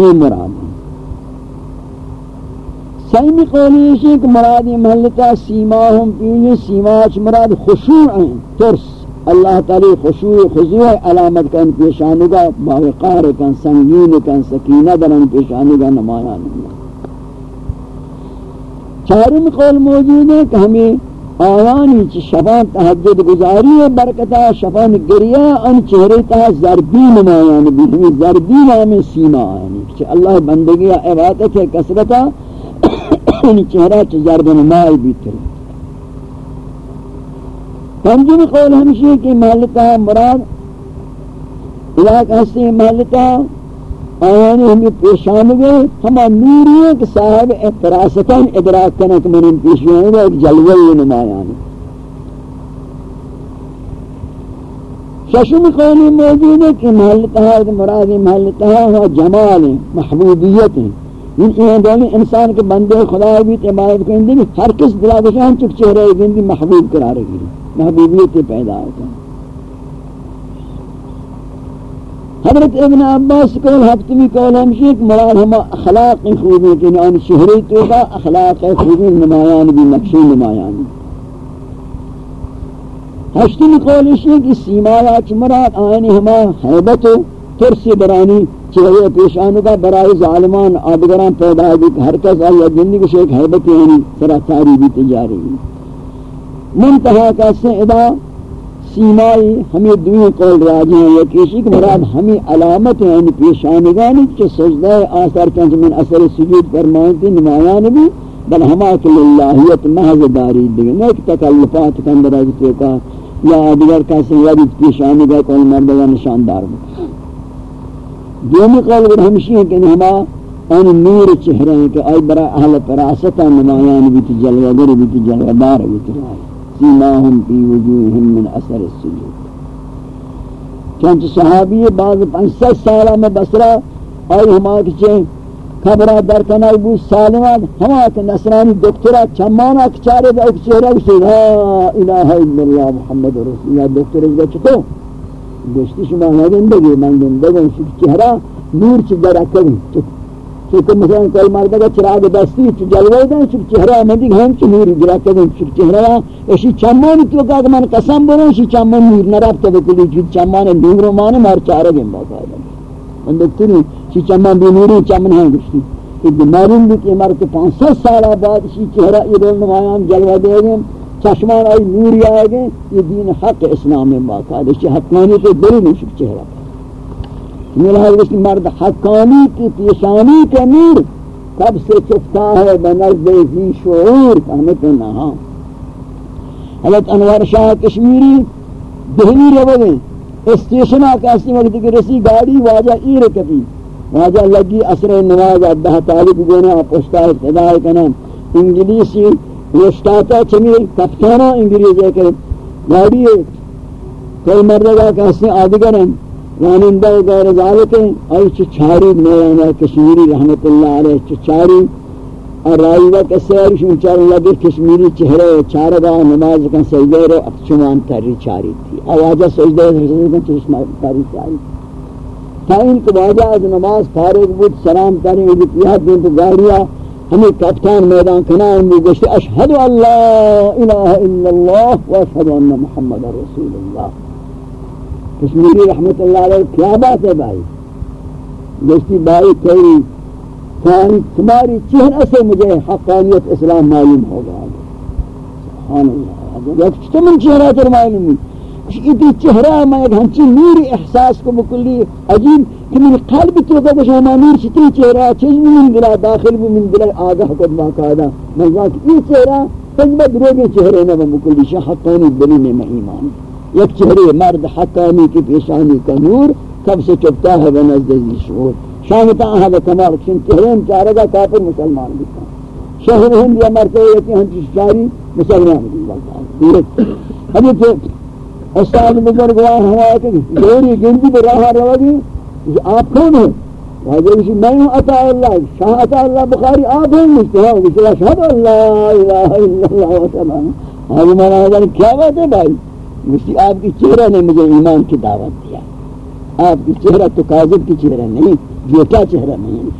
یہ مراد ہے سیمی قولی ہے کہ مراد محلتا سیماہم پیونی سیماچ مراد خشوع ہیں، ترس۔ اللہ تعالی خشوع، خضوع علامت کا ان پیشانگا باوقار کن، سنگین کن، سکینہ در ان پیشانگا نمایا نہیں چارم قول موجود ہے کہ ہمیں آوانی چی شفان تحجد گزاری ہے برکتا شفان گریہ ان چہرے تا زربی نمایان بھی ہمیں زربی نامی سیما آنی کہ اللہ بندگی عبادت ہے کسرتا یعنی چہرہ چھ ضرب نمائی بیتر۔ پنجم قول ہمشی کہ محلتا مراد، علاق ہستے محلتا آیانی ہمیں پیشان گئے ہما نوری ہے کہ صاحب اعتراستان ادراک کنک من ان پیشان گئے ایک جلوی نمایان ششم قولی موجود ہے کہ محلتہ محلتا مراد محلتہ محلتا جمال محبوبیت ہے۔ ان دونی انسان کے بندے خدا بھی عبادت کریں گے ہر کس دلا بشان چک چہرے گندی محبوب قرار گی محبوبیت پیدا ہوتا ہے۔ حضرت ابن عباس قول ہفتمی قول ہمشی ایک مراد ہما اخلاق خوبی کہ ان شہری تو کا اخلاق خوبی نمایان بھی نقشی نمایان ہشتمی قول ہمشی کہ سیمایا چ مراد آئینی ہما حیبت و ترسی برانی چہرے پیشانو کا برای ظالمان آدگران پیدا ہے کہ ہر کس آیا جنی کو شیخ حیبت یعنی سرا تاری بھی تجاری۔ منتہا کا ادا سیمائی ہمیں دوئیں قول راجی ہیں، یہ کیشی کہ مراد ہمیں علامت ہیں یعنی پیشانگانی کہ سجدہ آثار چنچ من اثر سجود فرمائیتی نمایان بھی بل ہما للہیت محض داری دیگے نیک تکلفات کندر آگتے کا، یا دیگر کسی یادی پیشانگا کول مردگا نشاندار بھی دومی قول اگر ہمشی ہیں کہ ہما ان نور چہرے ہیں کہ آئی برا اہل پراستا نمایان بھی تجلوہ در بھی تجلوہ دار بھی تجلوہ سیماہم فی وجوہم من اثر السجود چونچہ صحابی بعض پانچ سالہ میں بسرا اور ہما کچھے خبرہ در کنائی بود سالمان ہما کہ نصرانی دکترہ چمانا کچارے دا ایک چہرہ کسی لا الہ الا اللہ محمد رسول اللہ دکتر اس چکو گوشتی شما نگندگی من گندگی چہرہ نور چی در اکلی کہ مثلا کوئی مرد کا چراغ دستی چ جلوے دے چ چہرہ مدی ہم چ نور گرا کے چ چہرہ اسی چمان تو کا من قسم بنو اسی چمان نور نہ رابطہ بکلی چ چمان نور مان مار چارہ چارے گم باقاعدہ من دکتری چ چمان بھی نور چمن ہے ہاں گشتی۔ کہ بیماری بھی کہ مر کے 500 سال بعد اسی چہرہ یہ نمایاں جلوہ دے گے چشمان آئی نور آئے گے یہ دین حق اسلام میں باقاعدہ چ حقانی کے دل نہیں چہرہ۔ ملحظ اس مرد حقانی کی پیشانی کے نور کب سے چکتا ہے بنزد ذی شعور فہمت نہا حضرت انوار شاہ کشمیری دہلی رو گئے اسٹیشنہ کیسی وقت کی رسی گاڑی واجہ ای رکتی واجہ لگی اثر نواز ابدہ طالب گونا پوشتا ابتدائی کنا انگلیسی وشتاتا چمی کپتانا انگلیسی کہ گاڑی کوئی مردگا کیسی آدگرن وانندہ غیر ذالک ای چچاری میانا کشمیری رحمت اللہ علیہ چچاری اور رائیوہ کا سیر شون چار لگے کشمیری چہرے چارہ چارگا نماز کا سجدے رو اکچمان تاری چاری تھی۔ آوازہ سجدے رو کا چشمہ تاری چاری تا ان کو واجہ از نماز فارغ بود، سلام تاری ہوئی اتیاد دین تو گاڑیا، ہمیں کپتان میدان کنان بھی گشتے اشہد اللہ الہ الا اللہ و اشہد ان محمد رسول اللہ۔ کشمیری رحمت اللہ علیہ کیا بات ہے بھائی؟ جیسی بھائی کوئی تمہاری چہرہ سے مجھے حقانیت اسلام معلوم ہوگا سبحان اللہ۔ تو من چہرہ تر معلوم اتی چہرہ میں ایک ہنچی نوری احساس کو بکلی عجیب کہ من قلب تو کا کچھ ہما نور چتی چہرہ چیز من دلا داخل بھی من دلا آگاہ قد باقاعدہ میں کہا کہ یہ چہرہ تجمہ دروگے چہرے نہ بکلی شاہ حقانی دلی میں ایمان۔ یک چهره مرد حکامی کی پیشانی کنور نور کب سے چپتا ہے و نزدیکی شعور شامتا ہے وہ کمال چن چہرے ہم چارہ گا کافر مسلمان بھی شہر ہند یا مرتے ہیں کہ ہم چشاری مسلمان بھی بلتا ہے حدیث استاد بزرگوار ہمارا کہ دوری گندی پر راہا رہا گی آپ کون ہیں واجبش ما أتى اللہ شهادة الله بخاري آبهم مشتهاه وشهد اللہ إله إلا الله. وسلام هذه مناظر كيف تبعي و آپ کی چہرہ نے مجھے ایمان کی دعوت دیا۔ آپ کی چہرہ تو کاذب کی چہرہ نہیں جھوٹا چہرہ نہیں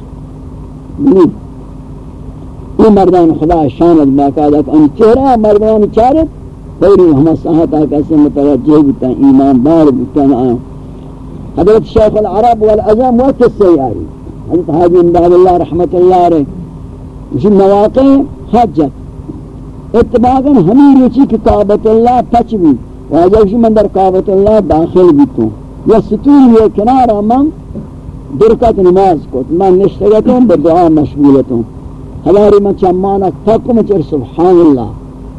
نہیں۔ یہ مردان خدا شانت باقاعدہ ان چہرہ، مردان چارت پوری ہم صحت آقا سے متوجہ بتا ایمان دار بتا حضرت شیخ العرب والعظم و کسی آئی حضرت حاجی امداد اللہ رحمت اللہ رہے جن مواقع حجت۔ اتباقا ہمیں روچی کتابت اللہ پچ بھی۔ واجہ من در کعبت اللہ داخل بیتوں یا ستون یہ کنارا من درکت نماز کو من نشتگتوں بدعا مشغولتوں ہماری من چمانا تکم چر سبحان اللہ.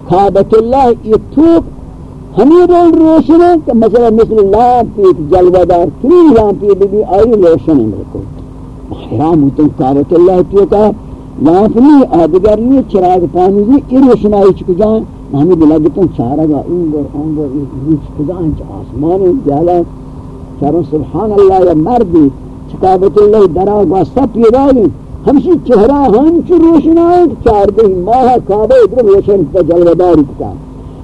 کعبت اللہ یہ توپ ہمیں رول روشن ہے کہ مثلا مثل لامپی ایک جلوہ دار تری لامپی بھی بھی آئی روشن ہے میرے کو. حرام ہوتا ہوں کعبت اللہ تو کہا؟ لامپ نہیں آدگر نہیں، چراغ پانی نہیں، یہ روشنائی چکو جائیں ہمیں دلگتوں چارگا انگر انگر ایک خدان چا آسمان جالا چاروں سبحان اللہ یا مردی چکابت اللہ درا گواستا پیدا گئی ہمشی چہرہ ہنچ روشن آئے چار دہی ماہ کعبہ ادھر روشن پہ جلوداری کتا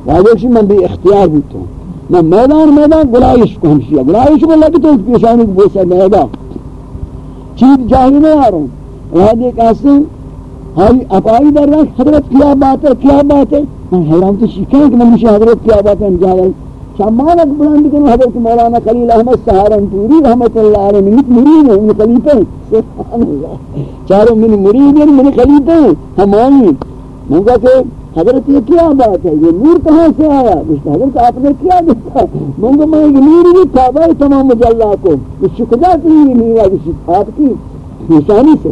واجبشی من بھی اختیار بیتا ہوں میں میدان میدان گلائش کو ہمشی ہے گلائش کو لگتا ہوں پیشانی کو بوسا میدان چیز جاہی نہیں آ رہا ہوں وہاں دیکھ ایسے ہائی اپائی در رہا حضرت کیا بات ہے کیا بات ہے من حیران تو شکیں کہ من حضرت کیا بات ہے انجاول شمالک بلند کنو حضرت مولانا خلیل احمد سہارنپوری رحمت اللہ علیہ من مرید ہیں من خلیفہ ہیں۔ سبحان اللہ۔ چاروں من مرید ہیں من خلیفہ ہیں۔ ہمانی میں کہا کہ حضرت یہ کیا بات ہے؟ یہ نور کہاں سے آیا؟ مجھتا حضرت آپ نے کیا دیکھا؟ میں کہا، میں نور بھی تابع تمام مجلہ کو۔ اس شکدہ کی نور ہے آپ کی نشانی سے۔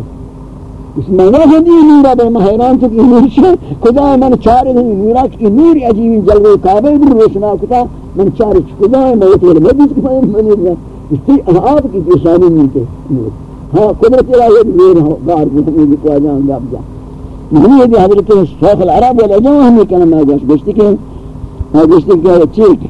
اس معنی ہے دی نورا بے مہران تو کی نور سے خدا من چار دی نورا کی نور عجیب جلوے کعبے بھی روشنا کتا من چار خدا ہے میں تو میں بھی کہ میں نے اس کی آپ کی نشانی نہیں تے ہاں قدرت الہی نور ہو بار کو بھی کو جان گا جا نہیں یہ حضرت شیخ العرب والعجم ہم کہنا، میں جاش گشت کے ہاں گشت کے چیک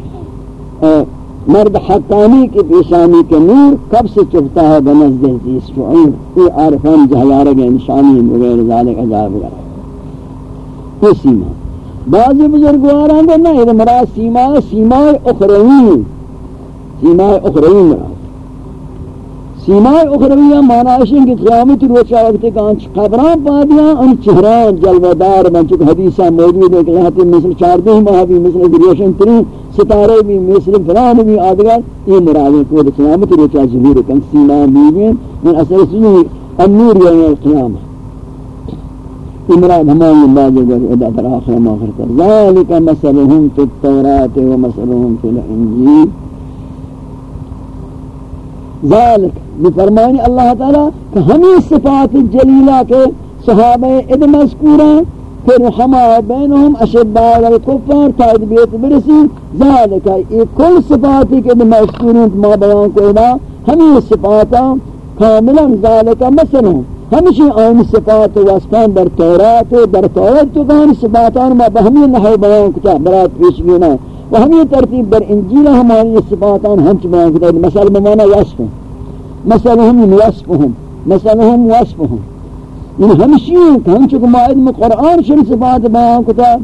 مرد حقانی کی پیشانی کے نور کب سے چپتا ہے بنزد عزیز شعیب یہ عارفان جہلارگ نشانی مغیر ذالک عذاب گرہ یہ سیما۔ بعضی بزرگواران دے نا یہ مراد سیما سیما اخروی سیما اخروی مراد۔ سیمائے اخرویہ معنی کہ قیامت روچہ وقت کانچ قبران پا دیا ان چہران جلوہ دار بن چکہ حدیثہ موجود ہے کہ لہتی مثل چاردہ ماہ بھی مثل گریشن ترین ستارے بھی مثل فلان بھی آدھگر یہ مرادیں کو قیامت روچہ ظہور کن سیمائے بیوین من اثر سنی النور یوم القیامہ امراد ہماری اللہ جل ادا پر آخر ماخر کر ذالک مسلہم فی التورات و مسلہم فی الانجیل. ذالک بفرمانی اللہ تعالی کہ ہمیں صفات جلیلہ کے صحابہ اد مذکورہ پھر ہما بینہم اشداء الکفار تائید بیت برسی ذالک یہ کل صفاتی کے مذکورین ما بیان کو ادا ہمیں صفاتا کاملا ذالک مثلا ہمشی آئین صفات واسفان در تورات در تورات تو کہانی صفاتان ما بہمی نحو بیان کتا، برات پیش گینا و ہمیں ترتیب در انجیل ہماری صفاتان ہم بیان کتا مثال بمانا وصف مثلهم وصفهم مثلهم وصفهم یعنی ہمشی کہ ہم چکو معید میں قرآن شر صفات بیان کتا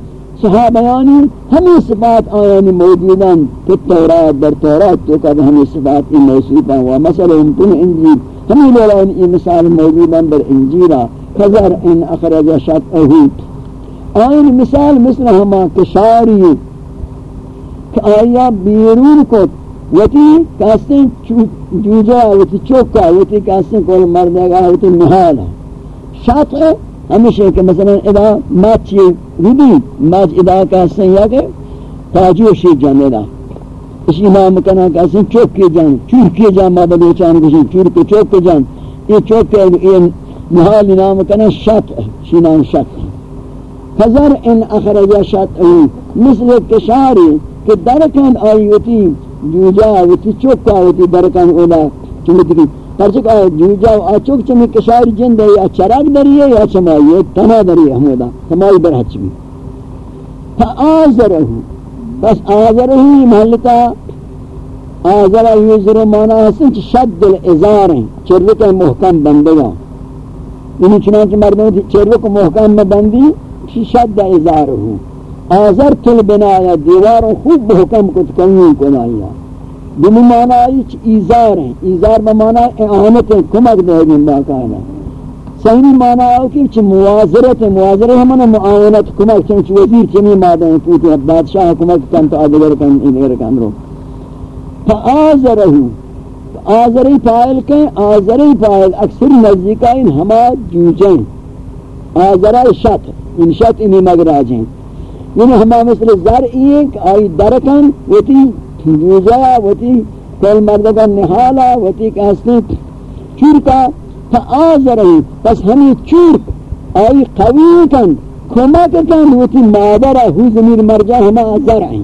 صحابیانی ہمیں صفات آیانی موجودان کہ تورات در تورات تو کہ ہمیں صفات این موصوفا ہوا مثلهم تن انجیل. ہمیں لولا ان مثال موجودان در انجیلا خزر ان اخرج شطعه. آئین مثال مثل ہما کشاری کہ آیا بیرون کو وتی کاستے جوجا وتی چوکا وتی کاستے کول مردے گا وتی محال شاطر ہمیشہ کہ مثلا ادا ماچی ردی ماچ ادا کاستے یا کہ تاجو شی جانے دا اسی نام کنا کاستے چوک کے جان چور کے جان، ما بدو چان کو چور کے چوک کے جان. یہ چوک کے یہ محال نام کنا شط شی نام فزر ان اخرج شط مثل کشاری کہ درکن آیوتی جوجا وتی چوک کا وتی اولا چمتی پرچک جوجا ا چوک چمی کشار جند ہے یا چراغ دریے یا چمائیے تنا دریے ہمودا تمائی برہچ بھی فآزرہ بس آزرہ محلتا آزرہ یوزر مانا حسن چی شد الازار ہیں چروک محکم بندگا یعنی چنانچہ مردوں چروک محکم میں بندی شد ازار ہوں آزر تل بنایا دیواروں خوب بحکم کت کنگی کنایا. دمی معنی ایچ ایزار ہیں. ایزار بمعنی اعانت ہیں، کمک دے گی باقاعدہ صحیح معنی ہے کہ چھ موازرت ہے موازرت ہمنا معاونت کمک چھ وزیر چمی مادہ ہیں، پوتی بادشاہ کمک کن تو آدھگر کن ادھر کن رو. فآزرہو آزری فائل کہیں آزری فائل اکثر نزدیکائن ہما جوجیں آزرہ شط، ان شط انہی مگراج ہیں. یعنی ہما مثل زرعی ایک آئی درکن، وتی جوزا وتی کل مردگا نحالا، وتی کہستے چورکا فآزرہی پس ہمیں چورک آئی قوی کن کمک کن وتی مادرہ ہو زمیر مرجع ہما زرعی۔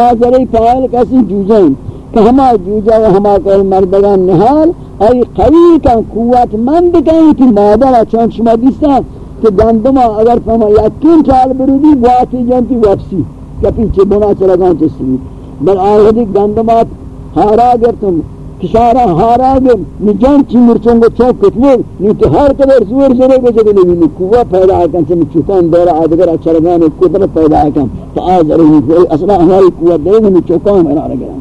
آزرہی فائل کسی جوزیں کہ ہما جوجا و ہما کل مردگا نحال آئی قوی کن قوت مند کن وتی مادرہ چون شما دیستا کہ گندما اگر فما یقین چال برودی واتی جانتی واپسی کپی چه بنا چلا گان چسی بل آہدی گندما ہارا گر تم کشارا ہارا گر نجان چی مرچوں کو چوک کتنے نیتی ہار کبر زور زورے گو جگہ لیوی قوہ پیدا آکن چمی چوکان دورا آدگر اچھر گانے قدرت پیدا آکن. تو آج رہی اصلا ہماری قوہ دے گا چوکان میرا رگران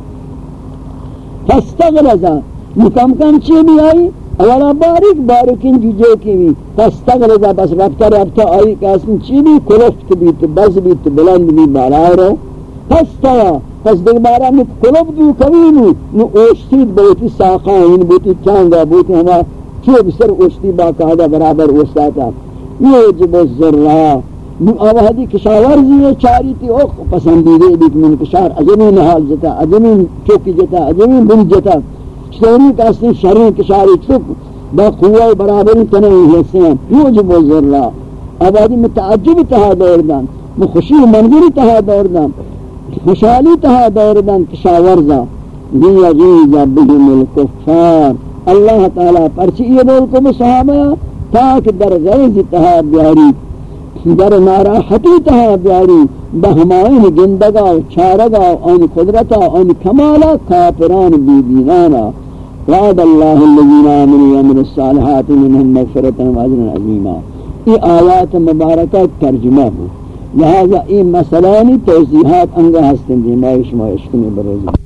فاستغرزا. نکم کم چی بھی آئی اولا باریک باریکین جوجے کی بھی تستغرزا بس رفتا رفتا آئی کہ اسم چی بھی کلفت بھی تو بز بھی تو بلند بھی بالا رو پستا پس دوبارہ میں قلب دو کبینو نو اوشتید بوتی ساقان یعنی بوتی چانگا بوتی ہما چوب بسر اوشتی باقاعدہ برابر اوشتاتا یوجب الزرہ نو آوہدی کشاورزی ہے چاری تی اوخ پسندیدے بیت من کشار عجمی نحال جتا عجمی چوکی جتا عجمی بن جتا چطوری کاسنی شرین کشاری چک، با قوہ برابری تنہی حسین یوجب جی الزرہ آوہدی متعجب تہا دوردان خوشی منظری تہا دوردان خوشحالی تہا دوردان کشاورزا لیغیز بهم الکفار اللہ تعالی پرچی یہ دول کو صحابہ تاک در غیز تہا بیاری۔ در ناراحتی تہا بیاری۔ بہمائن گندگا چارگا ان قدرتا ان کمالا کافران بی دینانا وعد الله الذين آمنوا وعملوا الصالحات منهم مغفرة وأجرا عظيما. اي آيات مباركة ترجمة لهذا اي یہ مسئلہ توضیحات انگا ہستن دیمائی شما عشق میں